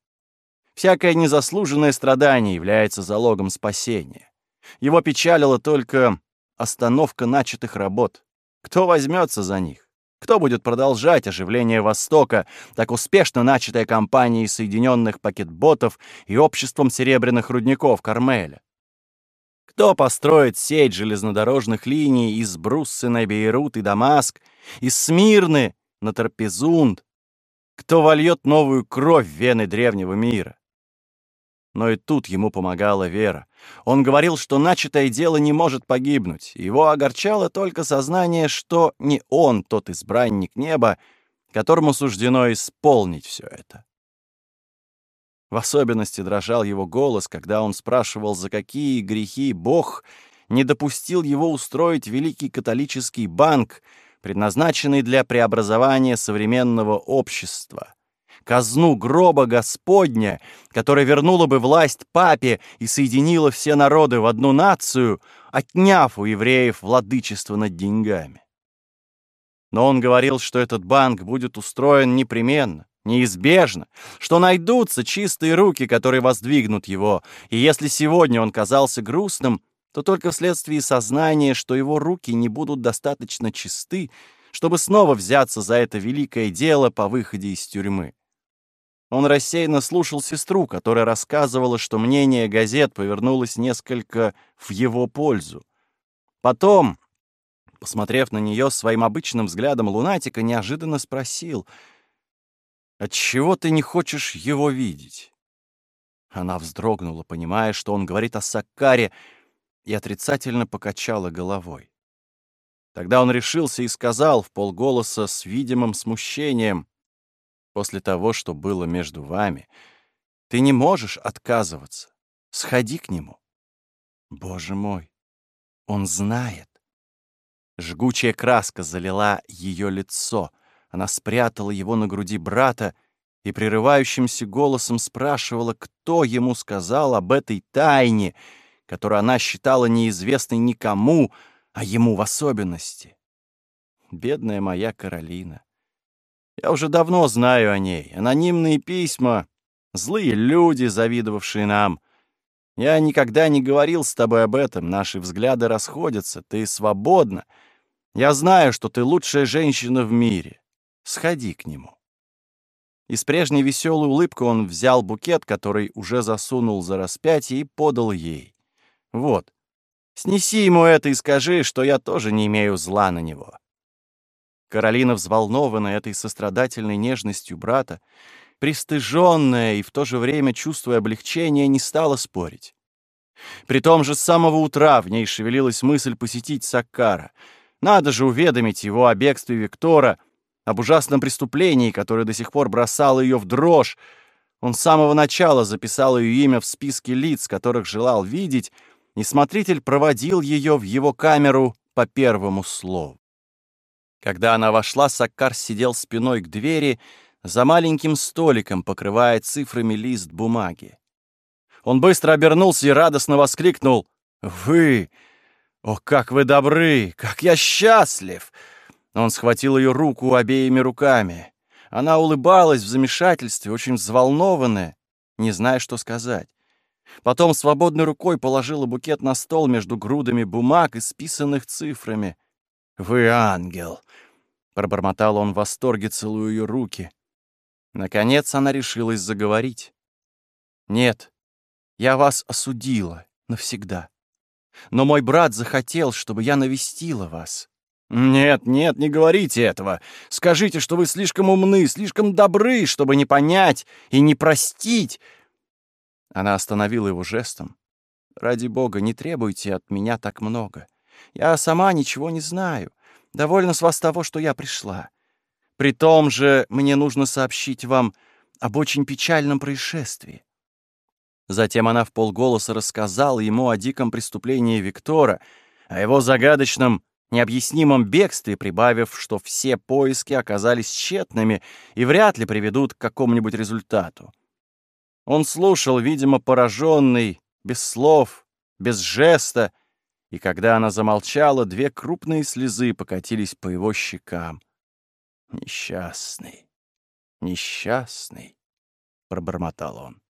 Всякое незаслуженное страдание является залогом спасения. Его печалило только остановка начатых работ. Кто возьмется за них? Кто будет продолжать оживление Востока, так успешно начатое компанией Соединенных пакетботов и обществом серебряных рудников Кармеля? Кто построит сеть железнодорожных линий из Бруссы на Бейрут и Дамаск, из Смирны на Торпезунд? Кто вольет новую кровь в вены древнего мира? Но и тут ему помогала вера. Он говорил, что начатое дело не может погибнуть. Его огорчало только сознание, что не он тот избранник неба, которому суждено исполнить все это. В особенности дрожал его голос, когда он спрашивал, за какие грехи Бог не допустил его устроить великий католический банк, предназначенный для преобразования современного общества казну гроба Господня, которая вернула бы власть папе и соединила все народы в одну нацию, отняв у евреев владычество над деньгами. Но он говорил, что этот банк будет устроен непременно, неизбежно, что найдутся чистые руки, которые воздвигнут его, и если сегодня он казался грустным, то только вследствие сознания, что его руки не будут достаточно чисты, чтобы снова взяться за это великое дело по выходе из тюрьмы. Он рассеянно слушал сестру, которая рассказывала, что мнение газет повернулось несколько в его пользу. Потом, посмотрев на нее своим обычным взглядом лунатика, неожиданно спросил, «Отчего ты не хочешь его видеть?» Она вздрогнула, понимая, что он говорит о Саккаре, и отрицательно покачала головой. Тогда он решился и сказал в полголоса с видимым смущением, После того, что было между вами, ты не можешь отказываться. Сходи к нему. Боже мой, он знает. Жгучая краска залила ее лицо. Она спрятала его на груди брата и прерывающимся голосом спрашивала, кто ему сказал об этой тайне, которую она считала неизвестной никому, а ему в особенности. Бедная моя Каролина. Я уже давно знаю о ней. Анонимные письма, злые люди, завидовавшие нам. Я никогда не говорил с тобой об этом, наши взгляды расходятся, ты свободна. Я знаю, что ты лучшая женщина в мире. Сходи к нему. И с прежней веселой улыбкой он взял букет, который уже засунул за распятие, и подал ей. Вот, снеси ему это и скажи, что я тоже не имею зла на него. Каролина, взволнованная этой сострадательной нежностью брата, пристыженная и в то же время чувствуя облегчение, не стала спорить. При том же с самого утра в ней шевелилась мысль посетить Саккара. Надо же уведомить его о бегстве Виктора, об ужасном преступлении, которое до сих пор бросало ее в дрожь. Он с самого начала записал ее имя в списке лиц, которых желал видеть, и смотритель проводил ее в его камеру по первому слову. Когда она вошла, Саккар сидел спиной к двери за маленьким столиком, покрывая цифрами лист бумаги. Он быстро обернулся и радостно воскликнул. «Вы! О, как вы добры! Как я счастлив!» Он схватил ее руку обеими руками. Она улыбалась в замешательстве, очень взволнованная, не зная, что сказать. Потом свободной рукой положила букет на стол между грудами бумаг, исписанных цифрами. «Вы ангел!» — пробормотал он в восторге, целуя ее руки. Наконец она решилась заговорить. «Нет, я вас осудила навсегда. Но мой брат захотел, чтобы я навестила вас». «Нет, нет, не говорите этого. Скажите, что вы слишком умны, слишком добры, чтобы не понять и не простить». Она остановила его жестом. «Ради бога, не требуйте от меня так много. Я сама ничего не знаю. Довольно с вас того, что я пришла. При том же мне нужно сообщить вам об очень печальном происшествии». Затем она в полголоса рассказала ему о диком преступлении Виктора, о его загадочном, необъяснимом бегстве, прибавив, что все поиски оказались тщетными и вряд ли приведут к какому-нибудь результату. Он слушал, видимо, пораженный, без слов, без жеста, и когда она замолчала, две крупные слезы покатились по его щекам. «Несчастный, несчастный», — пробормотал он.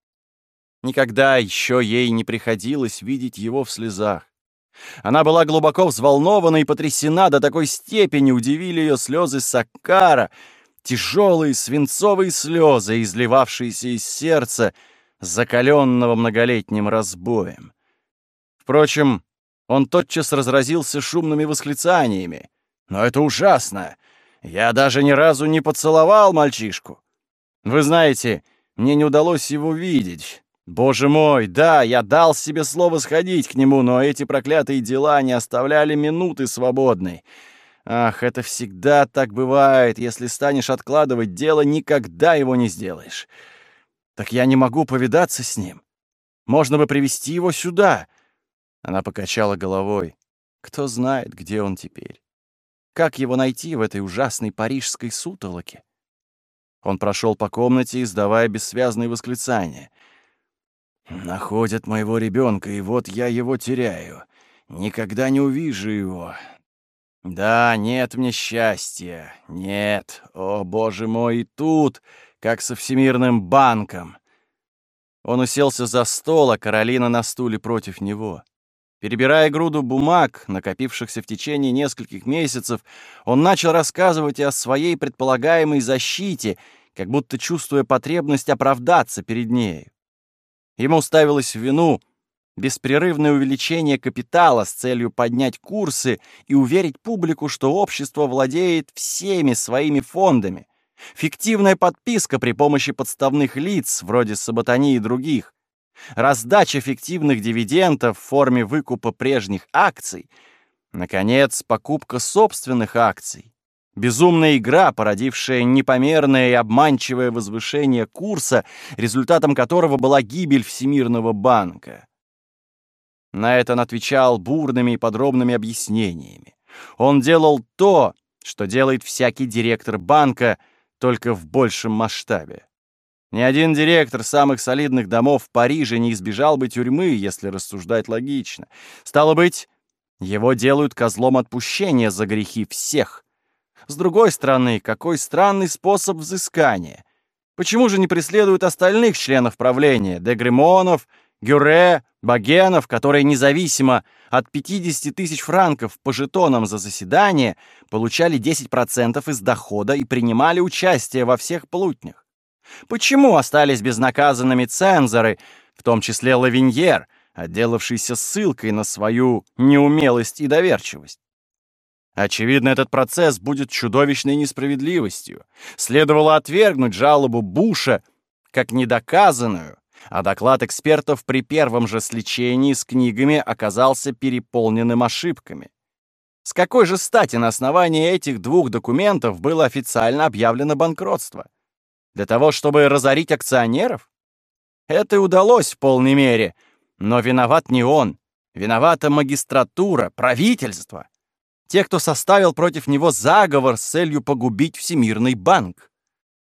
Никогда еще ей не приходилось видеть его в слезах. Она была глубоко взволнована и потрясена до такой степени, удивили ее слезы Саккара, тяжелые свинцовые слезы, изливавшиеся из сердца, закаленного многолетним разбоем. Впрочем, он тотчас разразился шумными восклицаниями. «Но это ужасно! Я даже ни разу не поцеловал мальчишку! Вы знаете, мне не удалось его видеть. Боже мой, да, я дал себе слово сходить к нему, но эти проклятые дела не оставляли минуты свободной. Ах, это всегда так бывает. Если станешь откладывать дело, никогда его не сделаешь. Так я не могу повидаться с ним. Можно бы привести его сюда. Она покачала головой. Кто знает, где он теперь. Как его найти в этой ужасной парижской сутолоке? Он прошел по комнате, издавая бессвязные восклицания. «Находят моего ребенка, и вот я его теряю. Никогда не увижу его. Да, нет мне счастья. Нет, о, боже мой, и тут, как со Всемирным банком». Он уселся за стол, а Каролина на стуле против него. Перебирая груду бумаг, накопившихся в течение нескольких месяцев, он начал рассказывать о своей предполагаемой защите, как будто чувствуя потребность оправдаться перед нею. Ему ставилось в вину беспрерывное увеличение капитала с целью поднять курсы и уверить публику, что общество владеет всеми своими фондами, фиктивная подписка при помощи подставных лиц, вроде Саботани и других, раздача фиктивных дивидендов в форме выкупа прежних акций, наконец, покупка собственных акций, безумная игра, породившая непомерное и обманчивое возвышение курса, результатом которого была гибель Всемирного банка. На это он отвечал бурными и подробными объяснениями. Он делал то, что делает всякий директор банка, только в большем масштабе. Ни один директор самых солидных домов в Париже не избежал бы тюрьмы, если рассуждать логично. Стало быть, Его делают козлом отпущения за грехи всех. С другой стороны, какой странный способ взыскания. Почему же не преследуют остальных членов правления, Дегремонов, Гюре, Багенов, которые независимо от 50 тысяч франков по жетонам за заседание получали 10% из дохода и принимали участие во всех плутнях? Почему остались безнаказанными цензоры, в том числе Лавиньер, отделавшийся ссылкой на свою неумелость и доверчивость? Очевидно, этот процесс будет чудовищной несправедливостью. Следовало отвергнуть жалобу Буша как недоказанную, а доклад экспертов при первом же сличении с книгами оказался переполненным ошибками. С какой же стати на основании этих двух документов было официально объявлено банкротство? Для того, чтобы разорить акционеров? Это и удалось в полной мере, но виноват не он. Виновата магистратура, правительство. Те, кто составил против него заговор с целью погубить Всемирный банк.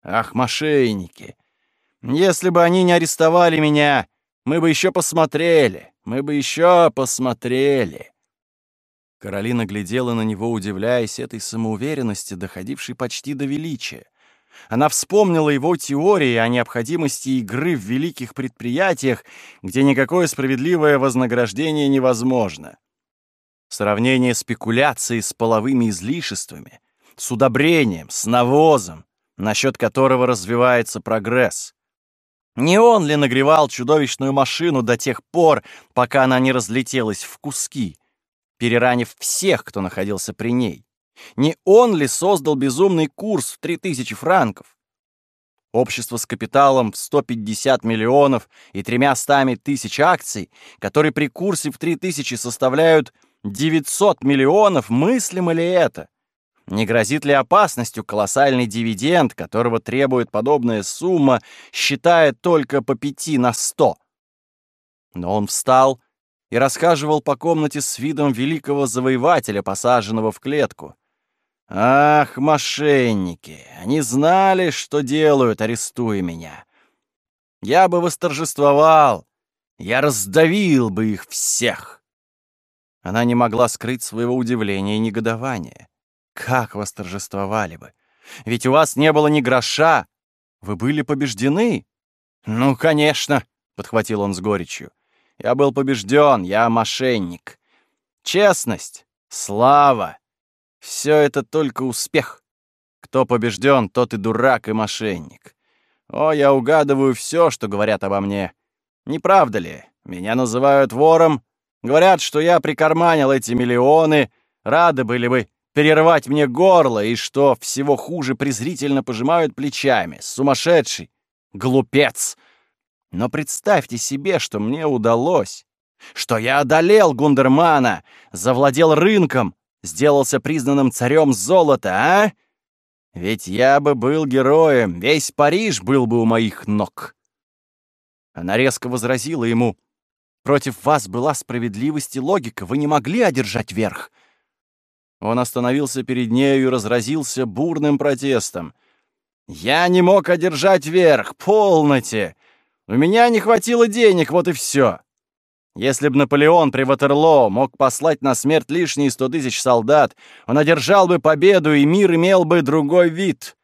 Ах, мошенники! Если бы они не арестовали меня, мы бы еще посмотрели, мы бы еще посмотрели. Каролина глядела на него, удивляясь этой самоуверенности, доходившей почти до величия. Она вспомнила его теории о необходимости игры в великих предприятиях, где никакое справедливое вознаграждение невозможно. Сравнение спекуляции с половыми излишествами, с удобрением, с навозом, насчет которого развивается прогресс. Не он ли нагревал чудовищную машину до тех пор, пока она не разлетелась в куски, переранив всех, кто находился при ней? Не он ли создал безумный курс в 3000 франков? Общество с капиталом в 150 миллионов и тремя стами тысяч акций, которые при курсе в 3000 составляют 900 миллионов, мыслимо ли это? Не грозит ли опасностью колоссальный дивиденд, которого требует подобная сумма, считая только по пяти на сто? Но он встал и расхаживал по комнате с видом великого завоевателя, посаженного в клетку. Ах, мошенники! Они знали, что делают, арестуя меня. Я бы восторжествовал, я раздавил бы их всех. Она не могла скрыть своего удивления и негодования. Как восторжествовали бы! Ведь у вас не было ни гроша! Вы были побеждены? Ну, конечно, — подхватил он с горечью. Я был побежден, я мошенник. Честность, слава — все это только успех. Кто побежден, тот и дурак, и мошенник. О, я угадываю все, что говорят обо мне. Не правда ли? Меня называют вором, Говорят, что я прикарманил эти миллионы, рады были бы перервать мне горло, и что всего хуже презрительно пожимают плечами. Сумасшедший! Глупец! Но представьте себе, что мне удалось. Что я одолел Гундермана, завладел рынком, сделался признанным царем золота, а? Ведь я бы был героем, весь Париж был бы у моих ног. Она резко возразила ему — Против вас была справедливость и логика, вы не могли одержать верх». Он остановился перед нею и разразился бурным протестом. «Я не мог одержать верх, полноте! У меня не хватило денег, вот и все. Если б Наполеон при Ватерлоо мог послать на смерть лишние сто тысяч солдат, он одержал бы победу, и мир имел бы другой вид.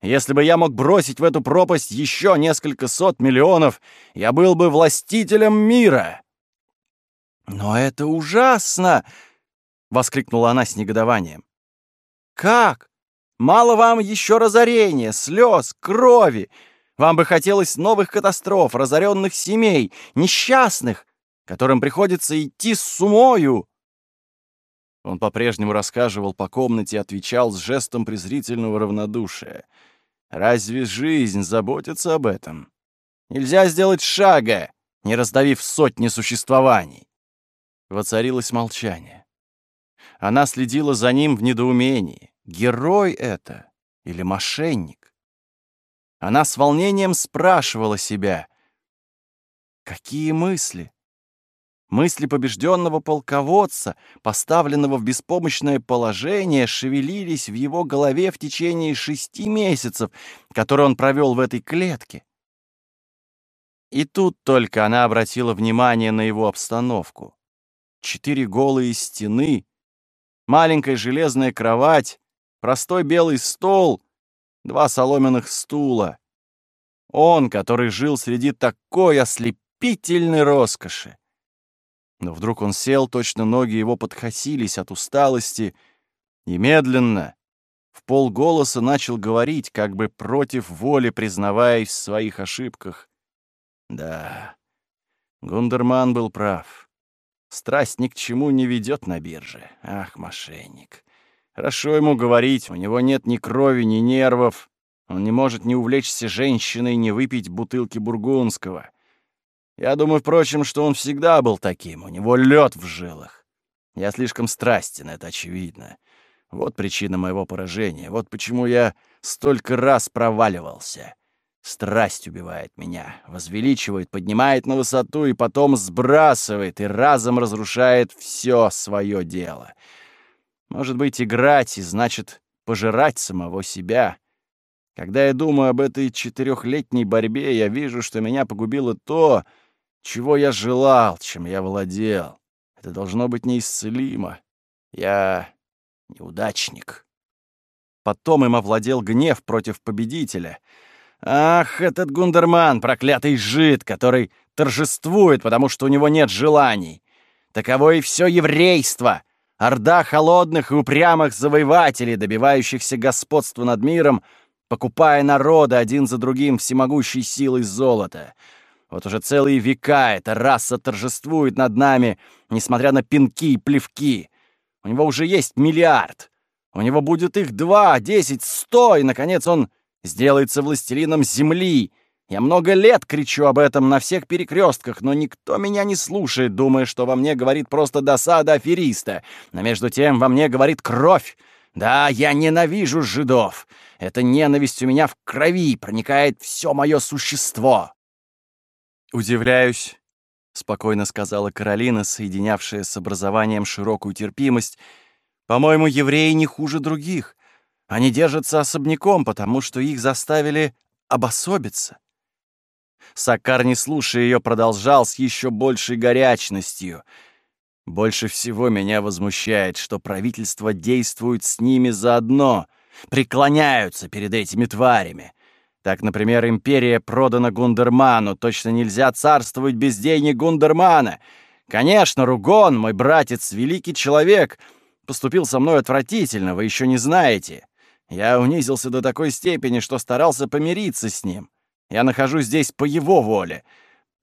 Если бы я мог бросить в эту пропасть еще несколько сот миллионов, я был бы властителем мира. «Но это ужасно!» — воскликнула она с негодованием. «Как? Мало вам еще разорения, слез, крови. Вам бы хотелось новых катастроф, разоренных семей, несчастных, которым приходится идти с умою!» Он по-прежнему рассказывал по комнате и отвечал с жестом презрительного равнодушия. «Разве жизнь заботится об этом? Нельзя сделать шага, не раздавив сотни существований. Воцарилось молчание. Она следила за ним в недоумении. Герой это или мошенник? Она с волнением спрашивала себя. Какие мысли? Мысли побежденного полководца, поставленного в беспомощное положение, шевелились в его голове в течение шести месяцев, которые он провел в этой клетке. И тут только она обратила внимание на его обстановку. четыре голые стены, маленькая железная кровать, простой белый стол, два соломенных стула. Он, который жил среди такой ослепительной роскоши. Но вдруг он сел, точно ноги его подкосились от усталости, и медленно, в полголоса начал говорить, как бы против воли признаваясь в своих ошибках. Да, Гундерман был прав. Страсть ни к чему не ведет на бирже. Ах, мошенник. Хорошо ему говорить, у него нет ни крови, ни нервов. Он не может ни увлечься женщиной, ни выпить бутылки бургундского. Я думаю, впрочем, что он всегда был таким, у него лед в жилах. Я слишком страстен, это очевидно. Вот причина моего поражения, вот почему я столько раз проваливался. Страсть убивает меня, возвеличивает, поднимает на высоту и потом сбрасывает и разом разрушает все свое дело. Может быть, играть и значит пожирать самого себя. Когда я думаю об этой четырехлетней борьбе, я вижу, что меня погубило то, чего я желал, чем я владел. Это должно быть неисцелимо. Я неудачник. Потом им овладел гнев против победителя. Ах, этот Гундерман, проклятый жид, который торжествует, потому что у него нет желаний. Таково и все еврейство. Орда холодных и упрямых завоевателей, добивающихся господства над миром, покупая народы один за другим всемогущей силой золота — вот уже целые века эта раса торжествует над нами, несмотря на пинки и плевки. У него уже есть миллиард. У него будет их два, десять, сто, и, наконец, он сделается властелином земли. Я много лет кричу об этом на всех перекрестках, но никто меня не слушает, думая, что во мне говорит просто досада афериста. Но между тем во мне говорит кровь. Да, я ненавижу жидов. Эта ненависть у меня в крови, проникает все мое существо. «Удивляюсь», — спокойно сказала Каролина, соединявшая с образованием широкую терпимость. «По-моему, евреи не хуже других. Они держатся особняком, потому что их заставили обособиться». Сакар, не слушая ее, продолжал с еще большей горячностью. «Больше всего меня возмущает, что правительство действует с ними заодно, преклоняются перед этими тварями. Так, например, империя продана Гундерману. Точно нельзя царствовать без денег Гундермана. Конечно, Ругон, мой братец, великий человек, поступил со мной отвратительно, вы еще не знаете. Я унизился до такой степени, что старался помириться с ним. Я нахожусь здесь по его воле.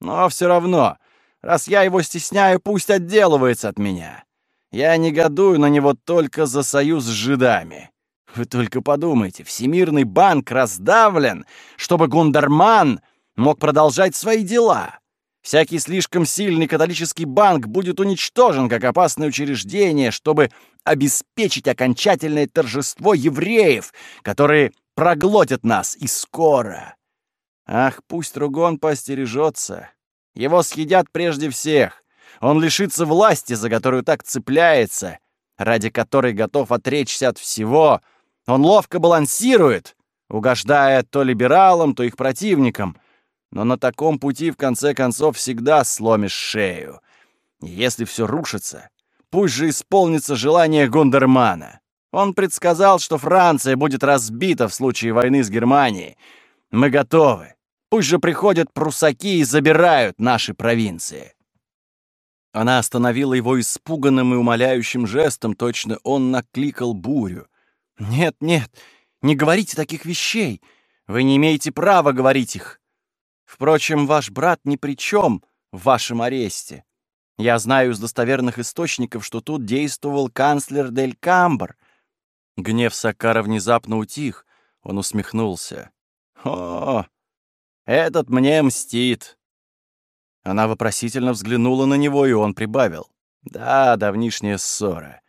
Но все равно, раз я его стесняю, пусть отделывается от меня. Я негодую на него только за союз с жидами. Вы только подумайте, Всемирный банк раздавлен, чтобы Гундерман мог продолжать свои дела. Всякий слишком сильный католический банк будет уничтожен как опасное учреждение, чтобы обеспечить окончательное торжество евреев, которые проглотят нас и скоро. Ах, пусть Ругон постережется. Его съедят прежде всех. Он лишится власти, за которую так цепляется, ради которой готов отречься от всего — он ловко балансирует, угождая то либералам, то их противникам, но на таком пути в конце концов всегда сломишь шею. И если все рушится, пусть же исполнится желание Гундермана. Он предсказал, что Франция будет разбита в случае войны с Германией. Мы готовы. Пусть же приходят прусаки и забирают наши провинции. Она остановила его испуганным и умоляющим жестом, точно он накликал бурю. «Нет, нет, не говорите таких вещей. Вы не имеете права говорить их. Впрочем, ваш брат ни при чем в вашем аресте. Я знаю из достоверных источников, что тут действовал канцлер Дель Камбр». Гнев Сакара внезапно утих. Он усмехнулся. «О, этот мне мстит!» Она вопросительно взглянула на него, и он прибавил. «Да, давнишняя ссора.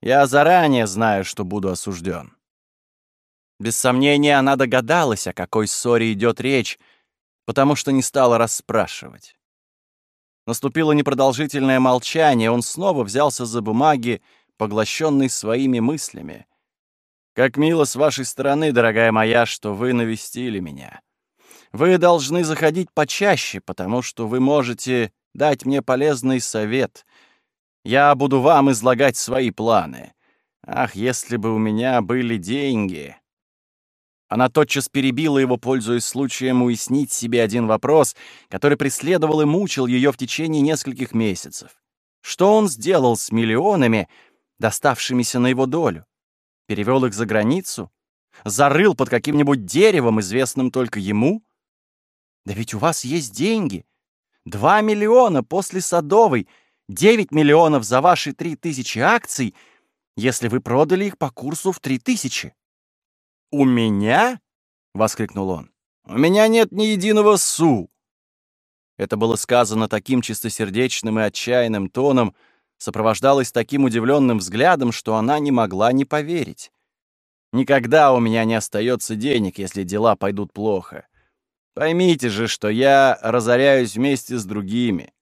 Я заранее знаю, что буду осужден. Без сомнения, она догадалась, о какой ссоре идет речь, потому что не стала расспрашивать. Наступило непродолжительное молчание, он снова взялся за бумаги, поглощенный своими мыслями. «Как мило с вашей стороны, дорогая моя, что вы навестили меня. Вы должны заходить почаще, потому что вы можете дать мне полезный совет — Я буду вам излагать свои планы. Ах, если бы у меня были деньги!» Она тотчас перебила его, пользуясь случаем уяснить себе один вопрос, который преследовал и мучил ее в течение нескольких месяцев. Что он сделал с миллионами, доставшимися на его долю? Перевел их за границу? Зарыл под каким-нибудь деревом, известным только ему? Да ведь у вас есть деньги. Два миллиона после Садовой, девять миллионов за ваши три тысячи акций, если вы продали их по курсу в три тысячи. «У меня?» — воскликнул он. «У меня нет ни единого су!» Это было сказано таким чистосердечным и отчаянным тоном, сопровождалось таким удивленным взглядом, что она не могла не поверить. «Никогда у меня не остается денег, если дела пойдут плохо. Поймите же, что я разоряюсь вместе с другими.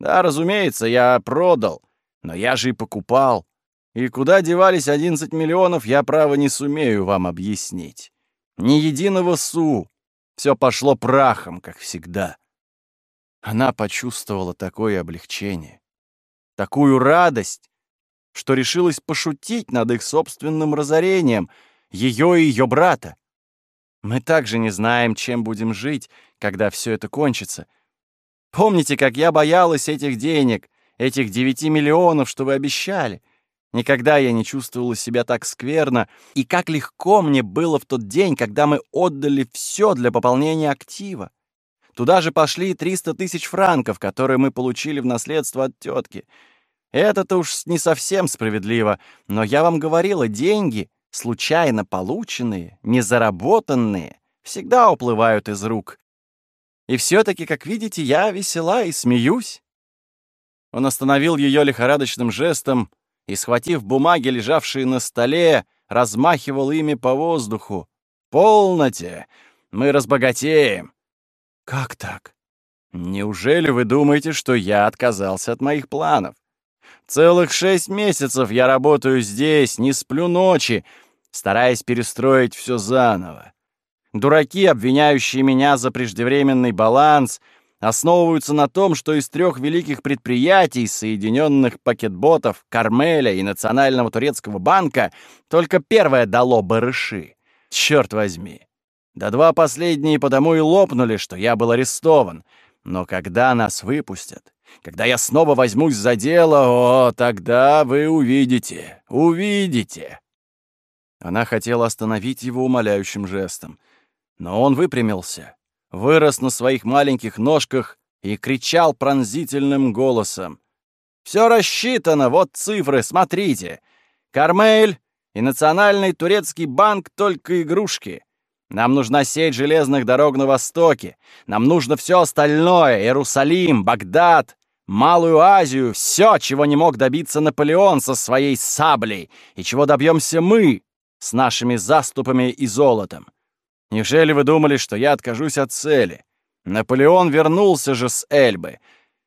Да, разумеется, я продал, но я же и покупал. И куда девались 11 миллионов, я, право, не сумею вам объяснить. Ни единого су. Все пошло прахом, как всегда. Она почувствовала такое облегчение, такую радость, что решилась пошутить над их собственным разорением, ее и ее брата. Мы также не знаем, чем будем жить, когда все это кончится. Помните, как я боялась этих денег, этих девяти миллионов, что вы обещали? Никогда я не чувствовала себя так скверно, и как легко мне было в тот день, когда мы отдали все для пополнения актива. Туда же пошли 300 тысяч франков, которые мы получили в наследство от тетки. Это-то уж не совсем справедливо, но я вам говорила, деньги, случайно полученные, незаработанные, всегда уплывают из рук. И все-таки, как видите, я весела и смеюсь. Он остановил ее лихорадочным жестом, и, схватив бумаги, лежавшие на столе, размахивал ими по воздуху. «Полноте! Мы разбогатеем!» «Как так? Неужели вы думаете, что я отказался от моих планов? Целых шесть месяцев я работаю здесь, не сплю ночи, стараясь перестроить все заново. Дураки, обвиняющие меня за преждевременный баланс — основываются на том, что из трех великих предприятий, соединенных пакетботов, Кармеля и Национального турецкого банка, только первое дало барыши. Черт возьми. Да два последние потому и лопнули, что я был арестован. Но когда нас выпустят, когда я снова возьмусь за дело, о, тогда вы увидите, увидите. Она хотела остановить его умоляющим жестом, но он выпрямился вырос на своих маленьких ножках и кричал пронзительным голосом. «Все рассчитано, вот цифры, смотрите. Кармель и Национальный турецкий банк только игрушки. Нам нужна сеть железных дорог на Востоке. Нам нужно все остальное — Иерусалим, Багдад, Малую Азию, все, чего не мог добиться Наполеон со своей саблей, и чего добьемся мы с нашими заступами и золотом. Неужели вы думали, что я откажусь от цели? Наполеон вернулся же с Эльбы.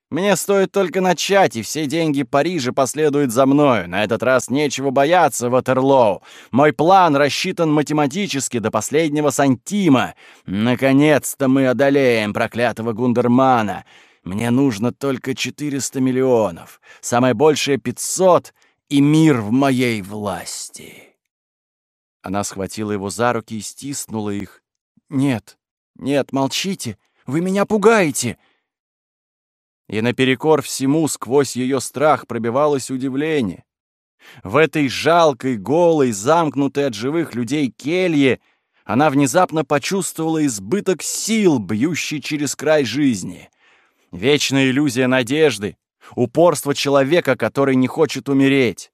Мне стоит только начать, и все деньги Парижа последуют за мною. На этот раз нечего бояться, Ватерлоу. Мой план рассчитан математически до последнего сантима. Наконец-то мы одолеем проклятого Гундермана. Мне нужно только 400 миллионов. Самое большее — 500, и мир в моей власти. Она схватила его за руки и стиснула их. «Нет, нет, молчите! Вы меня пугаете!» И наперекор всему сквозь ее страх пробивалось удивление. В этой жалкой, голой, замкнутой от живых людей келье она внезапно почувствовала избыток сил, бьющий через край жизни. Вечная иллюзия надежды, упорство человека, который не хочет умереть.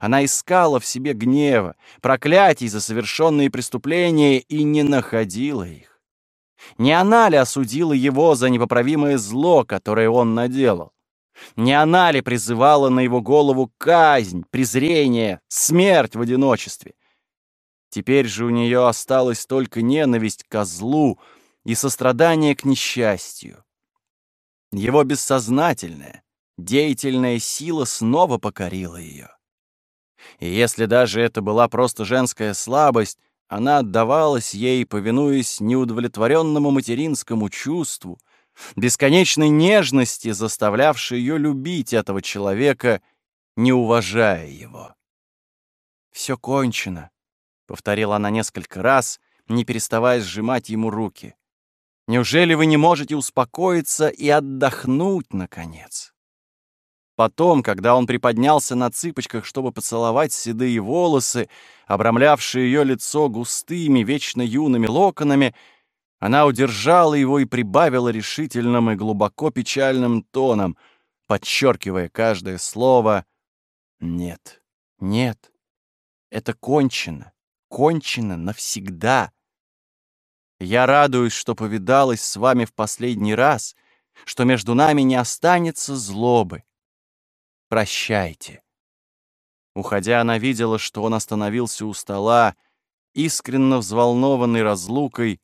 Она искала в себе гнева, проклятий за совершенные преступления и не находила их. Не она ли осудила его за непоправимое зло, которое он наделал? Не она ли призывала на его голову казнь, презрение, смерть в одиночестве? Теперь же у нее осталась только ненависть к злу и сострадание к несчастью. Его бессознательная, деятельная сила снова покорила ее. И если даже это была просто женская слабость, она отдавалась ей, повинуясь неудовлетворенному материнскому чувству, бесконечной нежности, заставлявшей ее любить этого человека не уважая его. «Все кончено», — повторила она несколько раз, не переставая сжимать ему руки. «Неужели вы не можете успокоиться и отдохнуть, наконец?» Потом, когда он приподнялся на цыпочках, чтобы поцеловать седые волосы, обрамлявшие ее лицо густыми, вечно юными локонами, она удержала его и прибавила решительным и глубоко печальным тоном, подчеркивая каждое слово «Нет, нет, это кончено, кончено навсегда. Я радуюсь, что повидалась с вами в последний раз, что между нами не останется злобы. Прощайте». Уходя, она видела, что он остановился у стола, искренно взволнованный разлукой,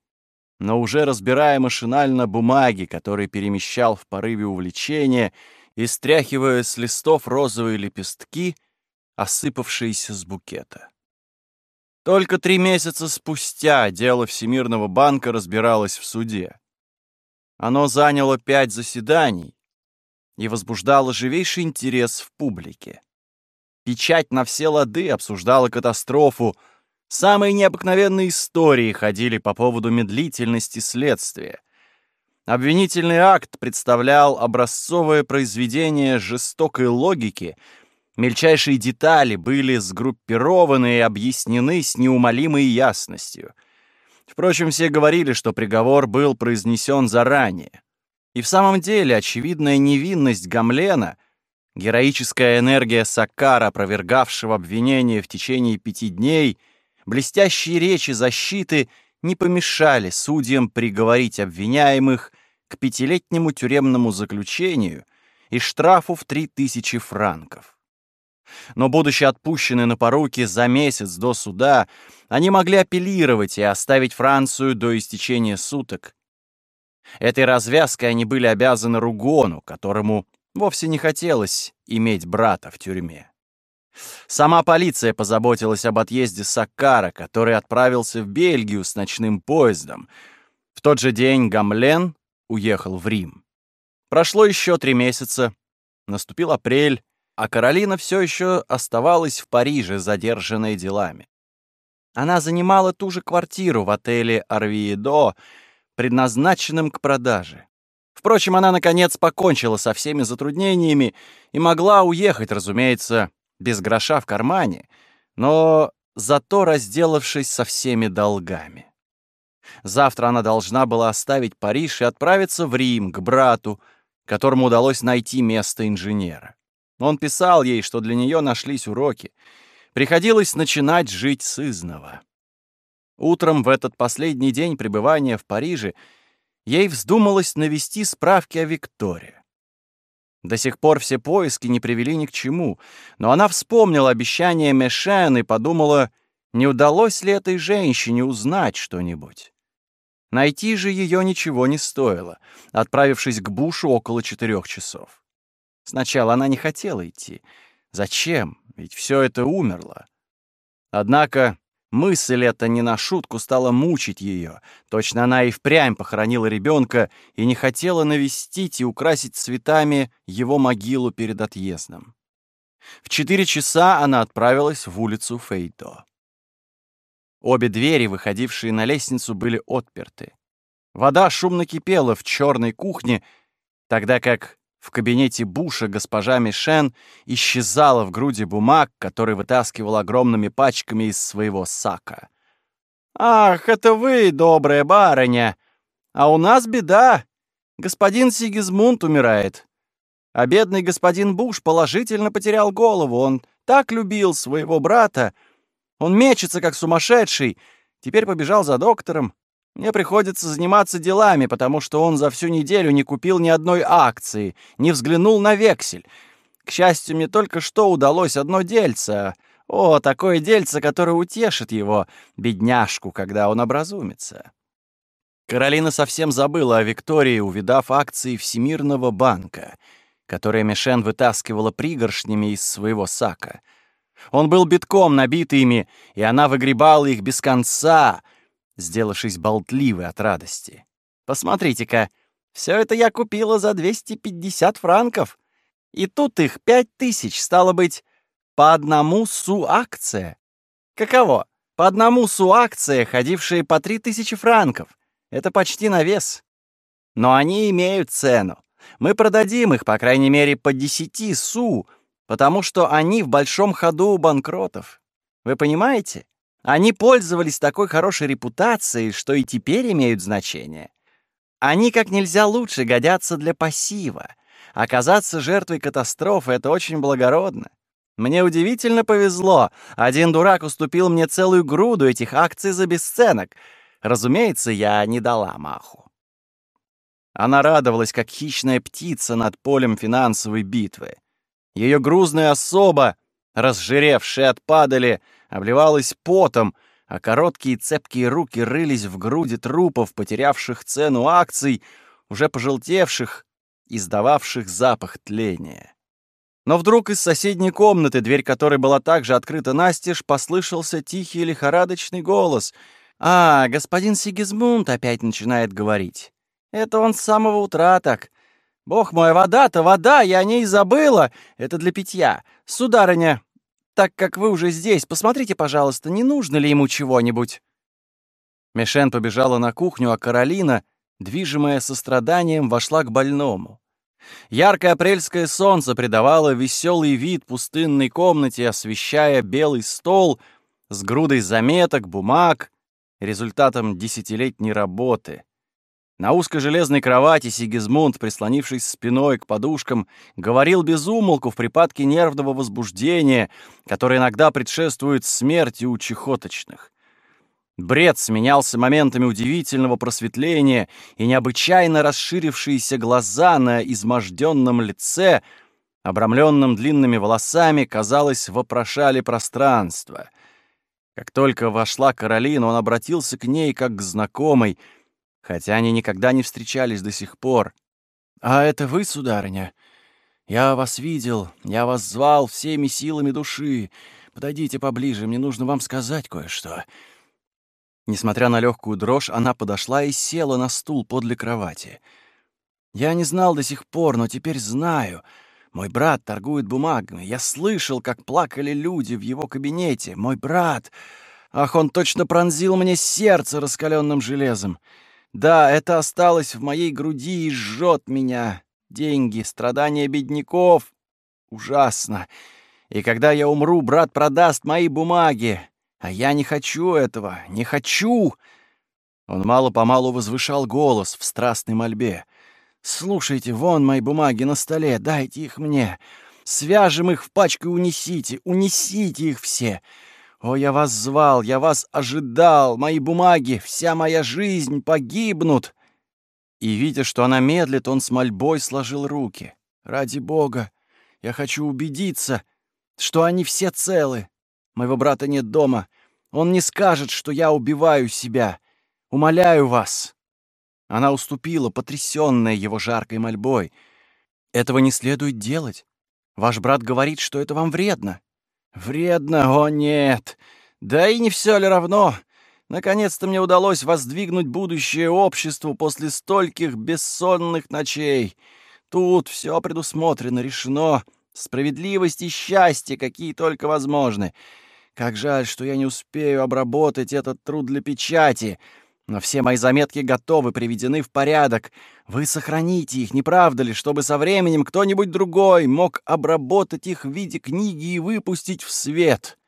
но уже разбирая машинально бумаги, которые перемещал в порыве увлечения и стряхивая с листов розовые лепестки, осыпавшиеся с букета. Только три месяца спустя дело Всемирного банка разбиралось в суде. Оно заняло пять заседаний и возбуждало живейший интерес в публике. Печать на все лады обсуждала катастрофу, самые необыкновенные истории ходили по поводу медлительности следствия. Обвинительный акт представлял образцовое произведение жестокой логики, мельчайшие детали были сгруппированы и объяснены с неумолимой ясностью. Впрочем, все говорили, что приговор был произнесен заранее. И в самом деле очевидная невинность Гамлена — Героическая энергия Саккара, опровергавшего обвинение в течение пяти дней, блестящие речи защиты не помешали судьям приговорить обвиняемых к пятилетнему тюремному заключению и штрафу в три тысячи франков. Но, будучи отпущены на поруки за месяц до суда, они могли апеллировать и оставить Францию до истечения суток. Этой развязкой они были обязаны Ругону, которому Вовсе не хотелось иметь брата в тюрьме. Сама полиция позаботилась об отъезде Саккара, который отправился в Бельгию с ночным поездом. В тот же день Гамлен уехал в Рим. Прошло еще три месяца. Наступил апрель, а Каролина все еще оставалась в Париже, задержанная делами. Она занимала ту же квартиру в отеле «Арвиедо», предназначенном к продаже. Впрочем, она, наконец, покончила со всеми затруднениями и могла уехать, разумеется, без гроша в кармане, но зато разделавшись со всеми долгами. Завтра она должна была оставить Париж и отправиться в Рим к брату, которому удалось найти место инженера. Он писал ей, что для нее нашлись уроки. Приходилось начинать жить с изного. Утром в этот последний день пребывания в Париже ей вздумалось навести справки о Викторе. До сих пор все поиски не привели ни к чему, но она вспомнила обещание Мешен и подумала, не удалось ли этой женщине узнать что-нибудь. Найти же ее ничего не стоило, отправившись к Бушу около четырех часов. Сначала она не хотела идти. Зачем? Ведь все это умерло. Однако Мысль эта не на шутку стала мучить ее. Точно она и впрямь похоронила ребенка и не хотела навестить и украсить цветами его могилу перед отъездом. В четыре часа она отправилась в улицу Фейто. Обе двери, выходившие на лестницу, были отперты. Вода шумно кипела в черной кухне, тогда как в кабинете Буша госпожа Мишен исчезала в груди бумаг, который вытаскивал огромными пачками из своего сака. «Ах, это вы, добрая барыня! А у нас беда! Господин Сигизмунд умирает. А бедный господин Буш положительно потерял голову. Он так любил своего брата. Он мечется, как сумасшедший. Теперь побежал за доктором. Мне приходится заниматься делами, потому что он за всю неделю не купил ни одной акции, не взглянул на вексель. К счастью, мне только что удалось одно дельце. О, такое дельце, которое утешит его, бедняжку, когда он образумится. Каролина совсем забыла о Виктории, увидав акции Всемирного банка, которые Мишен вытаскивала пригоршнями из своего сака. Он был битком набит ими, и она выгребала их без конца — сделавшись болтливой от радости. «Посмотрите-ка, все это я купила за 250 франков. И тут их пять тысяч, стало быть, по одному су-акция. Каково? По одному су-акция, ходившие по три тысячи франков. Это почти на вес. Но они имеют цену. Мы продадим их, по крайней мере, по десяти су, потому что они в большом ходу у банкротов. Вы понимаете? Они пользовались такой хорошей репутацией, что и теперь имеют значение. Они как нельзя лучше годятся для пассива. Оказаться жертвой катастрофы — это очень благородно. Мне удивительно повезло. Один дурак уступил мне целую груду этих акций за бесценок. Разумеется, я не дала маху. Она радовалась, как хищная птица над полем финансовой битвы. Ее грузная особа, разжиревшая от падали, обливалась потом, а короткие цепкие руки рылись в груди трупов, потерявших цену акций, уже пожелтевших, издававших запах тления. Но вдруг из соседней комнаты, дверь которой была также открыта настежь, послышался тихий лихорадочный голос. «А, господин Сигизмунд опять начинает говорить. Это он с самого утра так. Бог мой, вода-то вода, я о ней забыла. Это для питья. Сударыня, так как вы уже здесь, посмотрите, пожалуйста, не нужно ли ему чего-нибудь?» Мишен побежала на кухню, а Каролина, движимая состраданием, вошла к больному. Яркое апрельское солнце придавало веселый вид пустынной комнате, освещая белый стол с грудой заметок, бумаг, результатом десятилетней работы. На узкой железной кровати Сигизмунд, прислонившись спиной к подушкам, говорил без умолку в припадке нервного возбуждения, которое иногда предшествует смерти у чехоточных. Бред сменялся моментами удивительного просветления, и необычайно расширившиеся глаза на изможденном лице, обрамленном длинными волосами, казалось, вопрошали пространство. Как только вошла Каролина, он обратился к ней как к знакомой — хотя они никогда не встречались до сих пор. «А это вы, сударыня? Я вас видел, я вас звал всеми силами души. Подойдите поближе, мне нужно вам сказать кое-что». Несмотря на легкую дрожь, она подошла и села на стул подле кровати. «Я не знал до сих пор, но теперь знаю. Мой брат торгует бумагами. Я слышал, как плакали люди в его кабинете. Мой брат... Ах, он точно пронзил мне сердце раскаленным железом. Да, это осталось в моей груди и жжет меня. Деньги, страдания бедняков. Ужасно. И когда я умру, брат продаст мои бумаги. А я не хочу этого, не хочу. Он мало-помалу возвышал голос в страстной мольбе. «Слушайте, вон мои бумаги на столе, дайте их мне. Свяжем их в пачку и унесите, унесите их все. О, я вас звал, я вас ожидал, мои бумаги, вся моя жизнь погибнут!» И, видя, что она медлит, он с мольбой сложил руки. «Ради Бога, я хочу убедиться, что они все целы. Моего брата нет дома. Он не скажет, что я убиваю себя. Умоляю вас!» Она уступила, потрясённая его жаркой мольбой. «Этого не следует делать. Ваш брат говорит, что это вам вредно. Вредно, о нет! Да и не все ли равно? Наконец-то мне удалось воздвигнуть будущее обществу после стольких бессонных ночей. Тут все предусмотрено, решено. Справедливость и счастье, какие только возможны. Как жаль, что я не успею обработать этот труд для печати. Но все мои заметки готовы, приведены в порядок. Вы сохраните их, не правда ли, чтобы со временем кто-нибудь другой мог обработать их в виде книги и выпустить в свет?»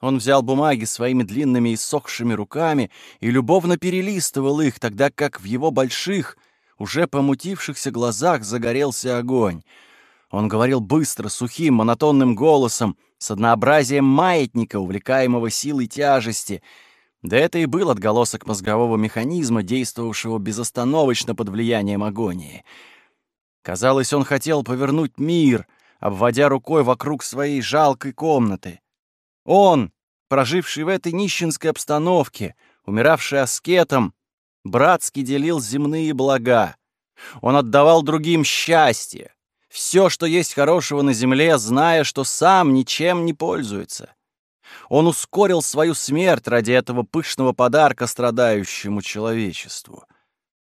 Он взял бумаги своими длинными и сохшими руками и любовно перелистывал их, тогда как в его больших, уже помутившихся глазах загорелся огонь. Он говорил быстро, сухим, монотонным голосом, с однообразием маятника, увлекаемого силой тяжести — да это и был отголосок мозгового механизма, действовавшего безостановочно под влиянием агонии. Казалось, он хотел повернуть мир, обводя рукой вокруг своей жалкой комнаты. Он, проживший в этой нищенской обстановке, умиравший аскетом, братски делил земные блага. Он отдавал другим счастье, все, что есть хорошего на земле, зная, что сам ничем не пользуется. Он ускорил свою смерть ради этого пышного подарка страдающему человечеству.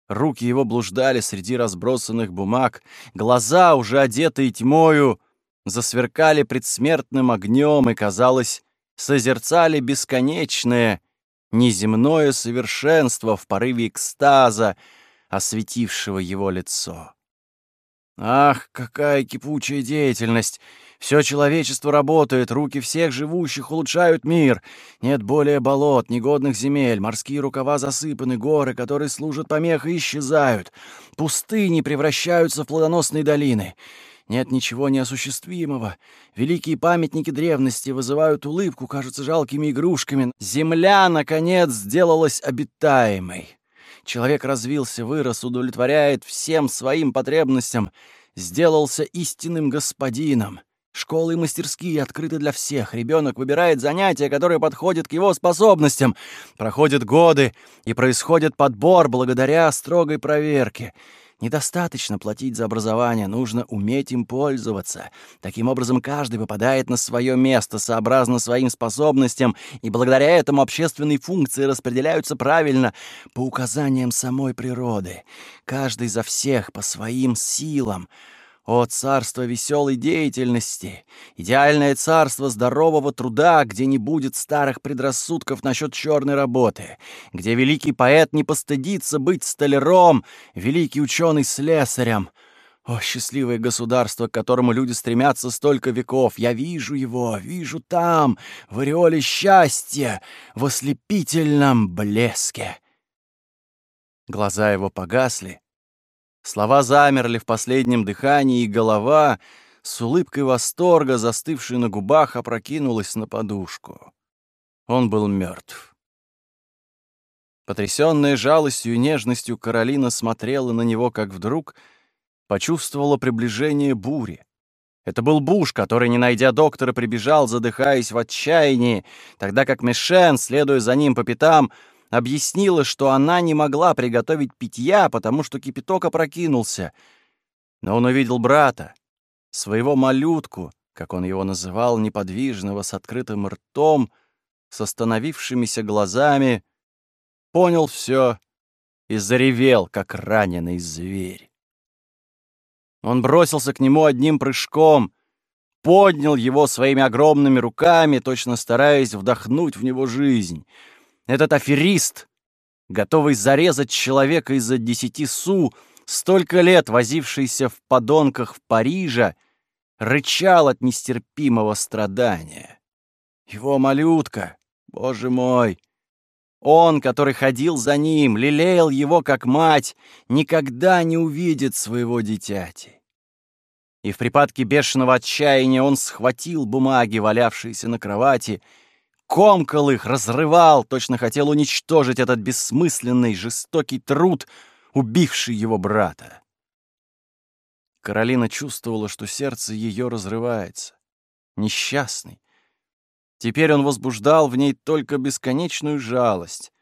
Руки его блуждали среди разбросанных бумаг, глаза, уже одетые тьмою, засверкали предсмертным огнем и, казалось, созерцали бесконечное, неземное совершенство в порыве экстаза, осветившего его лицо. Ах, какая кипучая деятельность! Все человечество работает, руки всех живущих улучшают мир. Нет более болот, негодных земель, морские рукава засыпаны, горы, которые служат помехой, исчезают. Пустыни превращаются в плодоносные долины. Нет ничего неосуществимого. Великие памятники древности вызывают улыбку, кажутся жалкими игрушками. Земля, наконец, сделалась обитаемой. Человек развился, вырос, удовлетворяет всем своим потребностям, сделался истинным господином. Школы и мастерские открыты для всех. Ребенок выбирает занятия, которые подходят к его способностям. Проходят годы, и происходит подбор благодаря строгой проверке. Недостаточно платить за образование, нужно уметь им пользоваться. Таким образом, каждый попадает на свое место сообразно своим способностям, и благодаря этому общественные функции распределяются правильно по указаниям самой природы. Каждый за всех по своим силам — о, царство веселой деятельности! Идеальное царство здорового труда, где не будет старых предрассудков насчет черной работы, где великий поэт не постыдится быть столяром, великий ученый слесарем. О, счастливое государство, к которому люди стремятся столько веков! Я вижу его, вижу там, в ореоле счастья, в ослепительном блеске. Глаза его погасли, Слова замерли в последнем дыхании, и голова, с улыбкой восторга, застывшей на губах, опрокинулась на подушку. Он был мертв. Потрясённая жалостью и нежностью, Каролина смотрела на него, как вдруг почувствовала приближение бури. Это был Буш, который, не найдя доктора, прибежал, задыхаясь в отчаянии, тогда как Мишен, следуя за ним по пятам, объяснила, что она не могла приготовить питья, потому что кипяток опрокинулся. Но он увидел брата, своего малютку, как он его называл, неподвижного, с открытым ртом, с остановившимися глазами, понял все и заревел, как раненый зверь. Он бросился к нему одним прыжком, поднял его своими огромными руками, точно стараясь вдохнуть в него жизнь — этот аферист, готовый зарезать человека из-за десяти су, столько лет возившийся в подонках в Париже, рычал от нестерпимого страдания. Его малютка, боже мой, он, который ходил за ним, лелеял его как мать, никогда не увидит своего дитяти. И в припадке бешеного отчаяния он схватил бумаги, валявшиеся на кровати, комкал их, разрывал, точно хотел уничтожить этот бессмысленный, жестокий труд, убивший его брата. Каролина чувствовала, что сердце ее разрывается. Несчастный. Теперь он возбуждал в ней только бесконечную жалость.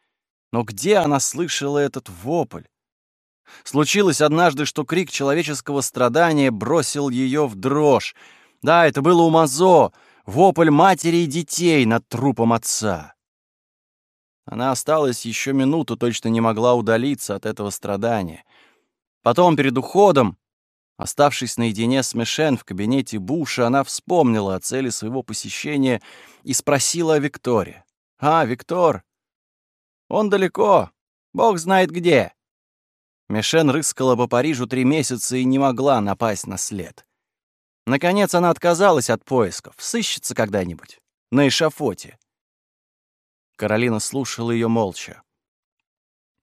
Но где она слышала этот вопль? Случилось однажды, что крик человеческого страдания бросил ее в дрожь. Да, это было у Мазо — вопль матери и детей над трупом отца. Она осталась еще минуту, точно не могла удалиться от этого страдания. Потом, перед уходом, оставшись наедине с Мишен в кабинете Буша, она вспомнила о цели своего посещения и спросила о Викторе. «А, Виктор? Он далеко. Бог знает где». Мишен рыскала по Парижу три месяца и не могла напасть на след. Наконец она отказалась от поисков, сыщется когда-нибудь, на эшафоте. Каролина слушала ее молча.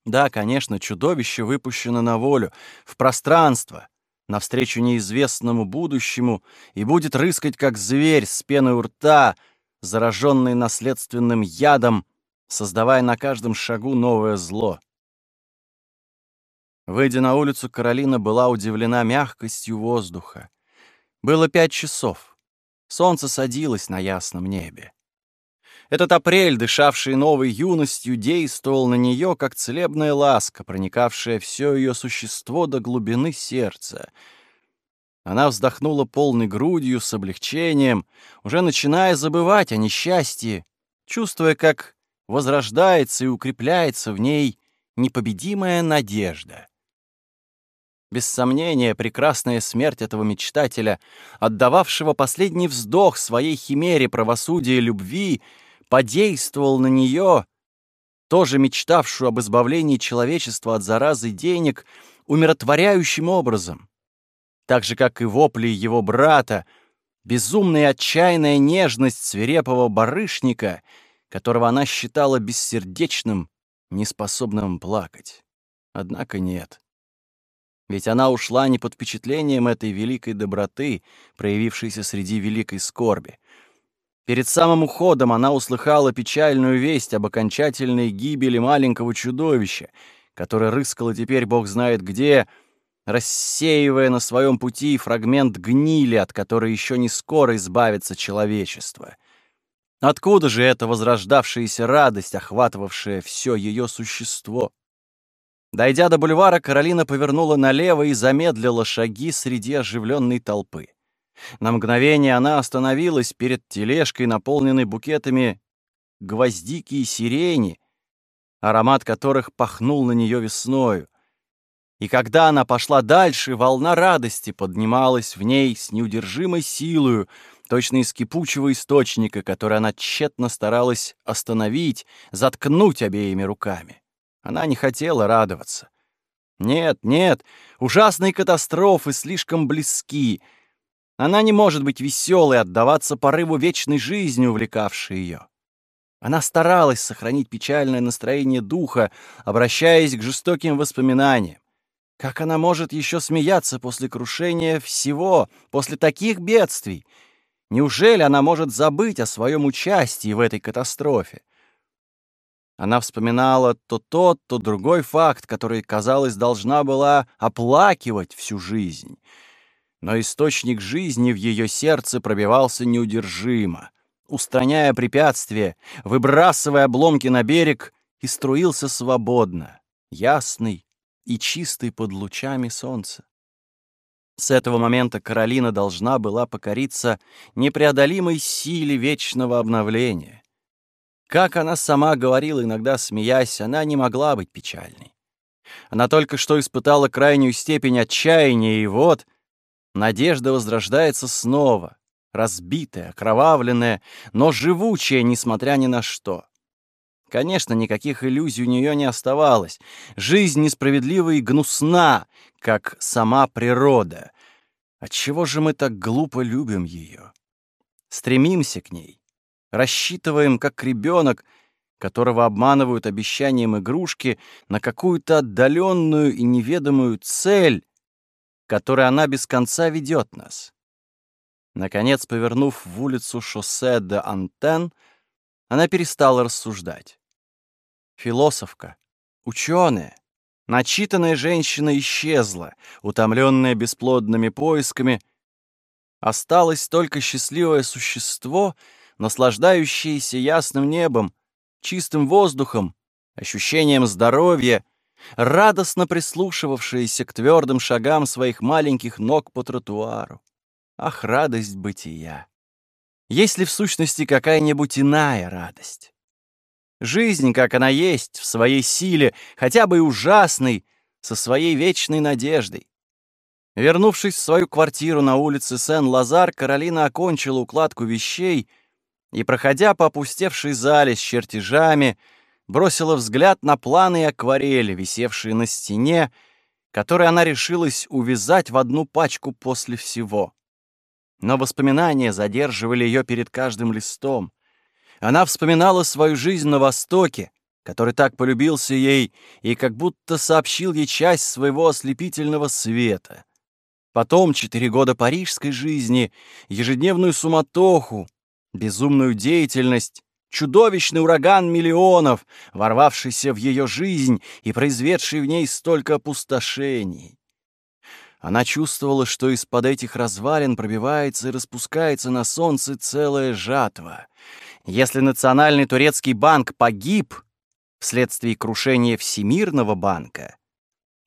Да, конечно, чудовище выпущено на волю, в пространство, навстречу неизвестному будущему, и будет рыскать, как зверь с пеной у рта, зараженный наследственным ядом, создавая на каждом шагу новое зло. Выйдя на улицу, Каролина была удивлена мягкостью воздуха. Было пять часов. Солнце садилось на ясном небе. Этот апрель, дышавший новой юностью, действовал на нее, как целебная ласка, проникавшая все ее существо до глубины сердца. Она вздохнула полной грудью, с облегчением, уже начиная забывать о несчастье, чувствуя, как возрождается и укрепляется в ней непобедимая надежда — Без сомнения, прекрасная смерть этого мечтателя, отдававшего последний вздох своей химере правосудия и любви, подействовал на нее, тоже мечтавшую об избавлении человечества от заразы денег, умиротворяющим образом. Так же, как и вопли его брата, безумная отчаянная нежность свирепого барышника, которого она считала бессердечным, неспособным плакать. Однако нет. Ведь она ушла не под впечатлением этой великой доброты, проявившейся среди великой скорби. Перед самым уходом она услыхала печальную весть об окончательной гибели маленького чудовища, которое рыскало теперь бог знает где, рассеивая на своем пути фрагмент гнили, от которой еще не скоро избавится человечество. Откуда же эта возрождавшаяся радость, охватывавшая все ее существо? Дойдя до бульвара, Каролина повернула налево и замедлила шаги среди оживленной толпы. На мгновение она остановилась перед тележкой, наполненной букетами гвоздики и сирени, аромат которых пахнул на нее весною. И когда она пошла дальше, волна радости поднималась в ней с неудержимой силою, точно из кипучего источника, который она тщетно старалась остановить, заткнуть обеими руками. Она не хотела радоваться. Нет, нет, ужасные катастрофы слишком близки. Она не может быть веселой, отдаваться порыву вечной жизни, увлекавшей ее. Она старалась сохранить печальное настроение духа, обращаясь к жестоким воспоминаниям. Как она может еще смеяться после крушения всего, после таких бедствий? Неужели она может забыть о своем участии в этой катастрофе? Она вспоминала то тот, то другой факт, который, казалось, должна была оплакивать всю жизнь. Но источник жизни в ее сердце пробивался неудержимо, устраняя препятствия, выбрасывая обломки на берег, и струился свободно, ясный и чистый под лучами солнца. С этого момента Каролина должна была покориться непреодолимой силе вечного обновления. Как она сама говорила, иногда смеясь, она не могла быть печальной. Она только что испытала крайнюю степень отчаяния, и вот надежда возрождается снова, разбитая, окровавленная, но живучая, несмотря ни на что. Конечно, никаких иллюзий у нее не оставалось. Жизнь несправедлива и гнусна, как сама природа. Отчего же мы так глупо любим ее? Стремимся к ней, рассчитываем, как ребенок, которого обманывают обещанием игрушки, на какую-то отдаленную и неведомую цель, которой она без конца ведет нас. Наконец, повернув в улицу шоссе де Антен, она перестала рассуждать. Философка, ученая, начитанная женщина исчезла, утомленная бесплодными поисками. Осталось только счастливое существо — наслаждающиеся ясным небом, чистым воздухом, ощущением здоровья, радостно прислушивавшиеся к твердым шагам своих маленьких ног по тротуару. Ах, радость бытия! Есть ли в сущности какая-нибудь иная радость? Жизнь, как она есть, в своей силе, хотя бы и ужасной, со своей вечной надеждой. Вернувшись в свою квартиру на улице Сен-Лазар, Каролина окончила укладку вещей — и, проходя по опустевшей зале с чертежами, бросила взгляд на планы и акварели, висевшие на стене, которые она решилась увязать в одну пачку после всего. Но воспоминания задерживали ее перед каждым листом. Она вспоминала свою жизнь на Востоке, который так полюбился ей и как будто сообщил ей часть своего ослепительного света. Потом четыре года парижской жизни, ежедневную суматоху, безумную деятельность, чудовищный ураган миллионов, ворвавшийся в ее жизнь и произведший в ней столько опустошений. Она чувствовала, что из-под этих развалин пробивается и распускается на солнце целая жатва. Если Национальный турецкий банк погиб вследствие крушения Всемирного банка,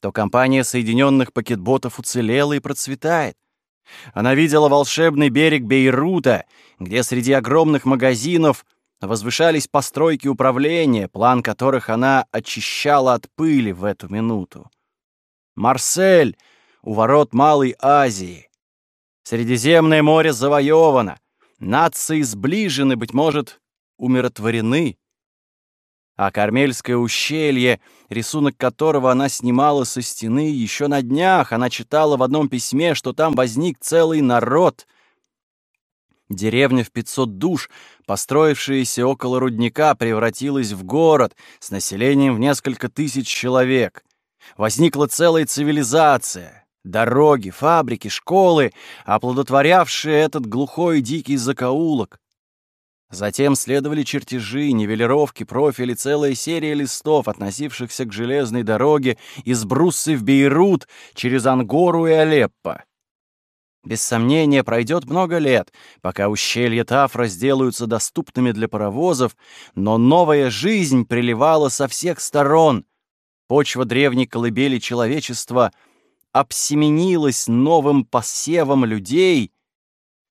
то компания Соединенных пакетботов уцелела и процветает. Она видела волшебный берег Бейрута, где среди огромных магазинов возвышались постройки управления, план которых она очищала от пыли в эту минуту. Марсель, у ворот Малой Азии. Средиземное море завоевано, нации сближены, быть может, умиротворены. А Кармельское ущелье, рисунок которого она снимала со стены, еще на днях она читала в одном письме, что там возник целый народ. Деревня в 500 душ, построившаяся около рудника, превратилась в город с населением в несколько тысяч человек. Возникла целая цивилизация. Дороги, фабрики, школы, оплодотворявшие этот глухой дикий закоулок. Затем следовали чертежи, нивелировки, профили, целая серия листов, относившихся к железной дороге из Бруссы в Бейрут через Ангору и Алеппо. Без сомнения, пройдет много лет, пока ущелья Тафра сделаются доступными для паровозов, но новая жизнь приливала со всех сторон. Почва древней колыбели человечества обсеменилась новым посевом людей —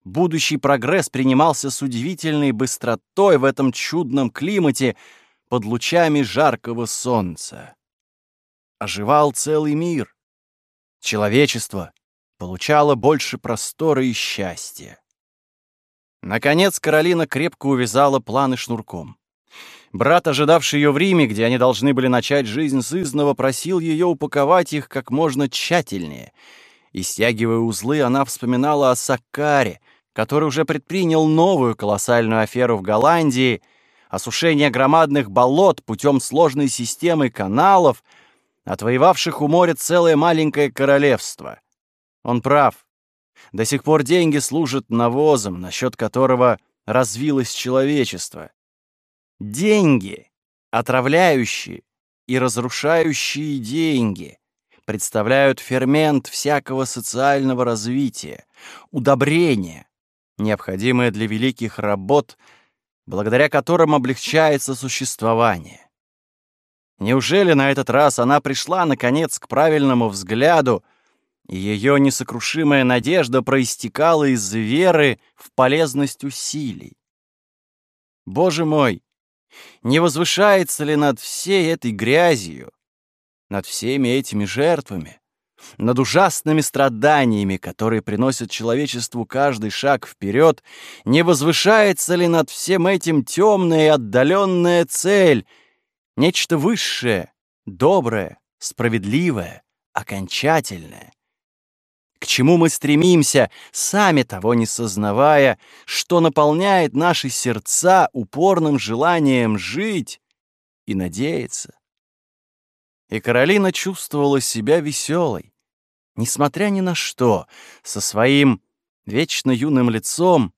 Будущий прогресс принимался с удивительной быстротой в этом чудном климате под лучами жаркого солнца. Оживал целый мир. Человечество получало больше простора и счастья. Наконец Каролина крепко увязала планы шнурком. Брат, ожидавший ее в Риме, где они должны были начать жизнь сызного, просил ее упаковать их как можно тщательнее. И, стягивая узлы, она вспоминала о Саккаре — который уже предпринял новую колоссальную аферу в Голландии, осушение громадных болот путем сложной системы каналов, отвоевавших у моря целое маленькое королевство. Он прав. До сих пор деньги служат навозом, насчет которого развилось человечество. Деньги, отравляющие и разрушающие деньги, представляют фермент всякого социального развития, удобрение, необходимое для великих работ, благодаря которым облегчается существование. Неужели на этот раз она пришла, наконец, к правильному взгляду, и ее несокрушимая надежда проистекала из веры в полезность усилий? Боже мой, не возвышается ли над всей этой грязью, над всеми этими жертвами, над ужасными страданиями, которые приносят человечеству каждый шаг вперед, не возвышается ли над всем этим темная и отдаленная цель, нечто высшее, доброе, справедливое, окончательное? К чему мы стремимся, сами того не сознавая, что наполняет наши сердца упорным желанием жить и надеяться? И Каролина чувствовала себя веселой несмотря ни на что, со своим вечно юным лицом,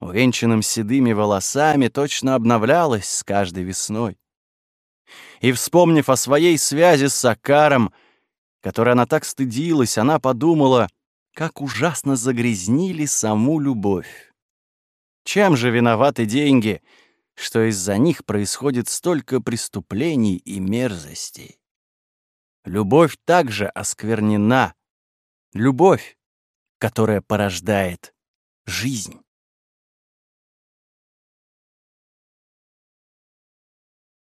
увенчанным седыми волосами, точно обновлялась с каждой весной. И, вспомнив о своей связи с Сакаром, которой она так стыдилась, она подумала, как ужасно загрязнили саму любовь. Чем же виноваты деньги, что из-за них происходит столько преступлений и мерзостей? Любовь также осквернена. Любовь, которая порождает жизнь.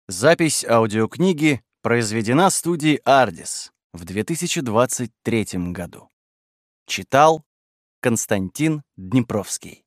Запись аудиокниги произведена студией «Ардис» в 2023 году. Читал Константин Днепровский.